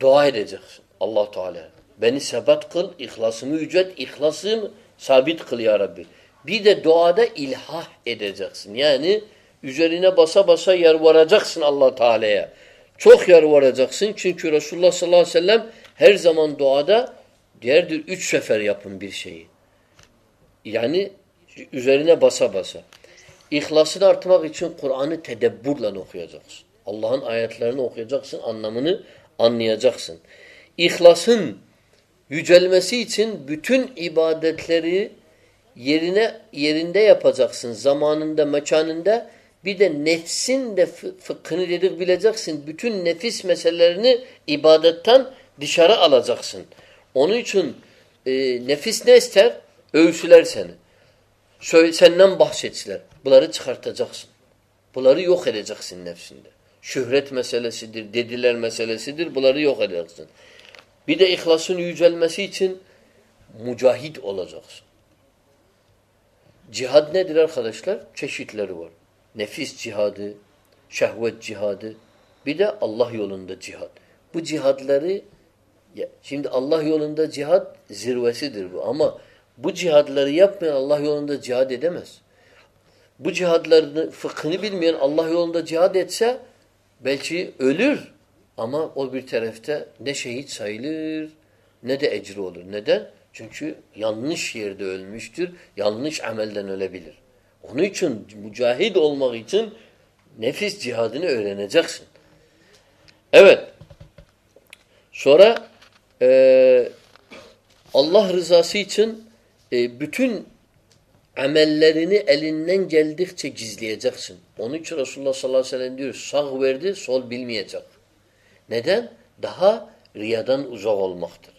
dua edeceksin. allah Teala. Beni sebat kıl, ihlasımı yücelt, ihlasımı sabit kıl ya Rabbi. Bir de duada ilhah edeceksin. Yani üzerine basa basa yer varacaksın allah Teala'ya. Çok yer varacaksın. Çünkü Resulullah sallallahu aleyhi ve sellem her zaman duada diğerdir üç sefer yapın bir şeyi. Yani üzerine basa basa. İhlasını artmak için Kur'an'ı tedebburla okuyacaksın. Allah'ın ayetlerini okuyacaksın, anlamını anlayacaksın. İhlasın yücelmesi için bütün ibadetleri yerine yerinde yapacaksın. Zamanında, mekanında. Bir de nefsin de fıkhını dedik bileceksin. Bütün nefis meselelerini ibadetten dışarı alacaksın. Onun için e, nefis ne ister? Övsüler seni. Söyle, senden bahsetsinler. Bunları çıkartacaksın. Bunları yok edeceksin nefsinde. Şöhret meselesidir, dediler meselesidir. Bunları yok edeceksin. Bir de ihlasın yücelmesi için mücahit olacaksın. Cihad nedir arkadaşlar? Çeşitleri var. Nefis cihadı, şehvet cihadı, bir de Allah yolunda cihad. Bu cihadları şimdi Allah yolunda cihad zirvesidir bu ama bu cihadları yapmayan Allah yolunda cihad edemez. Bu cihadların fıkhını bilmeyen Allah yolunda cihad etse belki ölür ama o bir tarafta ne şehit sayılır ne de ecri olur. Neden? Çünkü yanlış yerde ölmüştür. Yanlış amelden ölebilir. Onun için mücahid olmak için nefis cihadını öğreneceksin. Evet. Sonra e, Allah rızası için e, bütün amellerini elinden geldikçe gizleyeceksin. Onun için Resulullah sallallahu aleyhi ve sellem diyor sağ verdi sol bilmeyecek. Neden? Daha riyadan uzak olmaktır.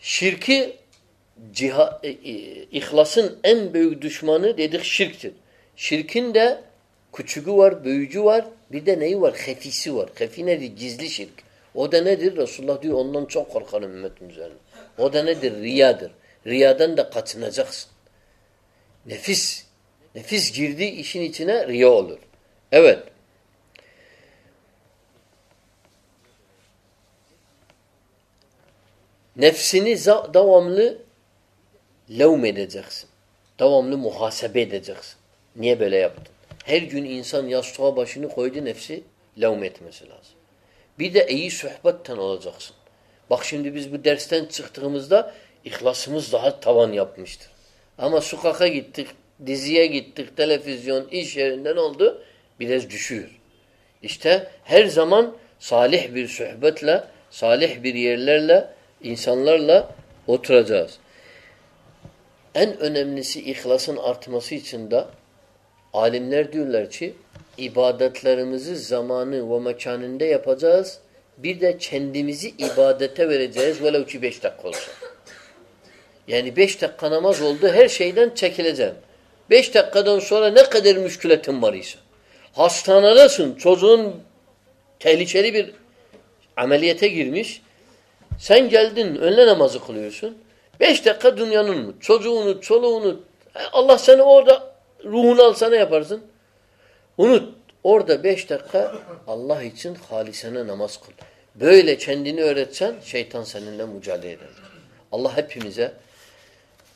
Şirki ciha, e, e, ihlasın en büyük düşmanı dedik şirktir. Şirkin de küçüğü var, büyücü var. Bir de neyi var? Hefisi var. Hefi nedir? Gizli şirk. O da nedir? Resulullah diyor ondan çok korkarım ümmetim üzerine. O da nedir? Riyadır. Riyadan da kaçınacaksın. Nefis. Nefis girdi işin içine riya olur. Evet. Nefsini devamlı levm edeceksin. Devamlı muhasebe edeceksin. Niye böyle yaptın? Her gün insan yastığa başını koydu nefsi levm etmesi lazım. Bir de iyi sohbetten olacaksın. Bak şimdi biz bu dersten çıktığımızda ihlasımız daha tavan yapmıştır. Ama sokaka gittik, diziye gittik, televizyon, iş yerinden oldu? Biraz düşüyor. İşte her zaman salih bir sohbetle, salih bir yerlerle, insanlarla oturacağız. En önemlisi ihlasın artması için de alimler diyorlar ki ibadetlerimizi zamanı ve mekanında yapacağız. Bir de kendimizi ibadete vereceğiz velev ki beş dakika olsa. Yani beş dakika namaz oldu her şeyden çekileceğim. Beş dakikadan sonra ne kadar müşkületin var ise. Hastanedesin çocuğun tehlikeli bir ameliyete girmiş. Sen geldin önle namazı kılıyorsun. Beş dakika dünyanın unut. Çocuğunu, çoluğunu. Allah seni orada ruhunu alsana yaparsın. Unut. Orada beş dakika Allah için halisene namaz kıl. Böyle kendini öğretsen şeytan seninle mücadele eder. Allah hepimize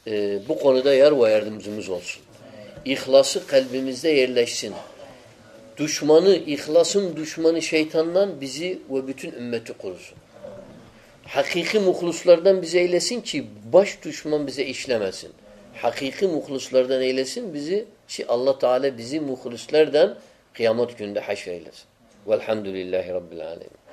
e, bu konuda yar ve yardımcımız olsun. İhlası kalbimizde yerleşsin. Düşmanı, ihlasın düşmanı şeytandan bizi ve bütün ümmeti korusun. Hakiki muhluslardan bize eylesin ki baş düşman bize işlemesin. Hakiki muhluslardan eylesin bizi ki Allah Teala bizi muhluslardan kıyamet günde haşr eylesin. Velhamdülillahi Rabbil Alemin.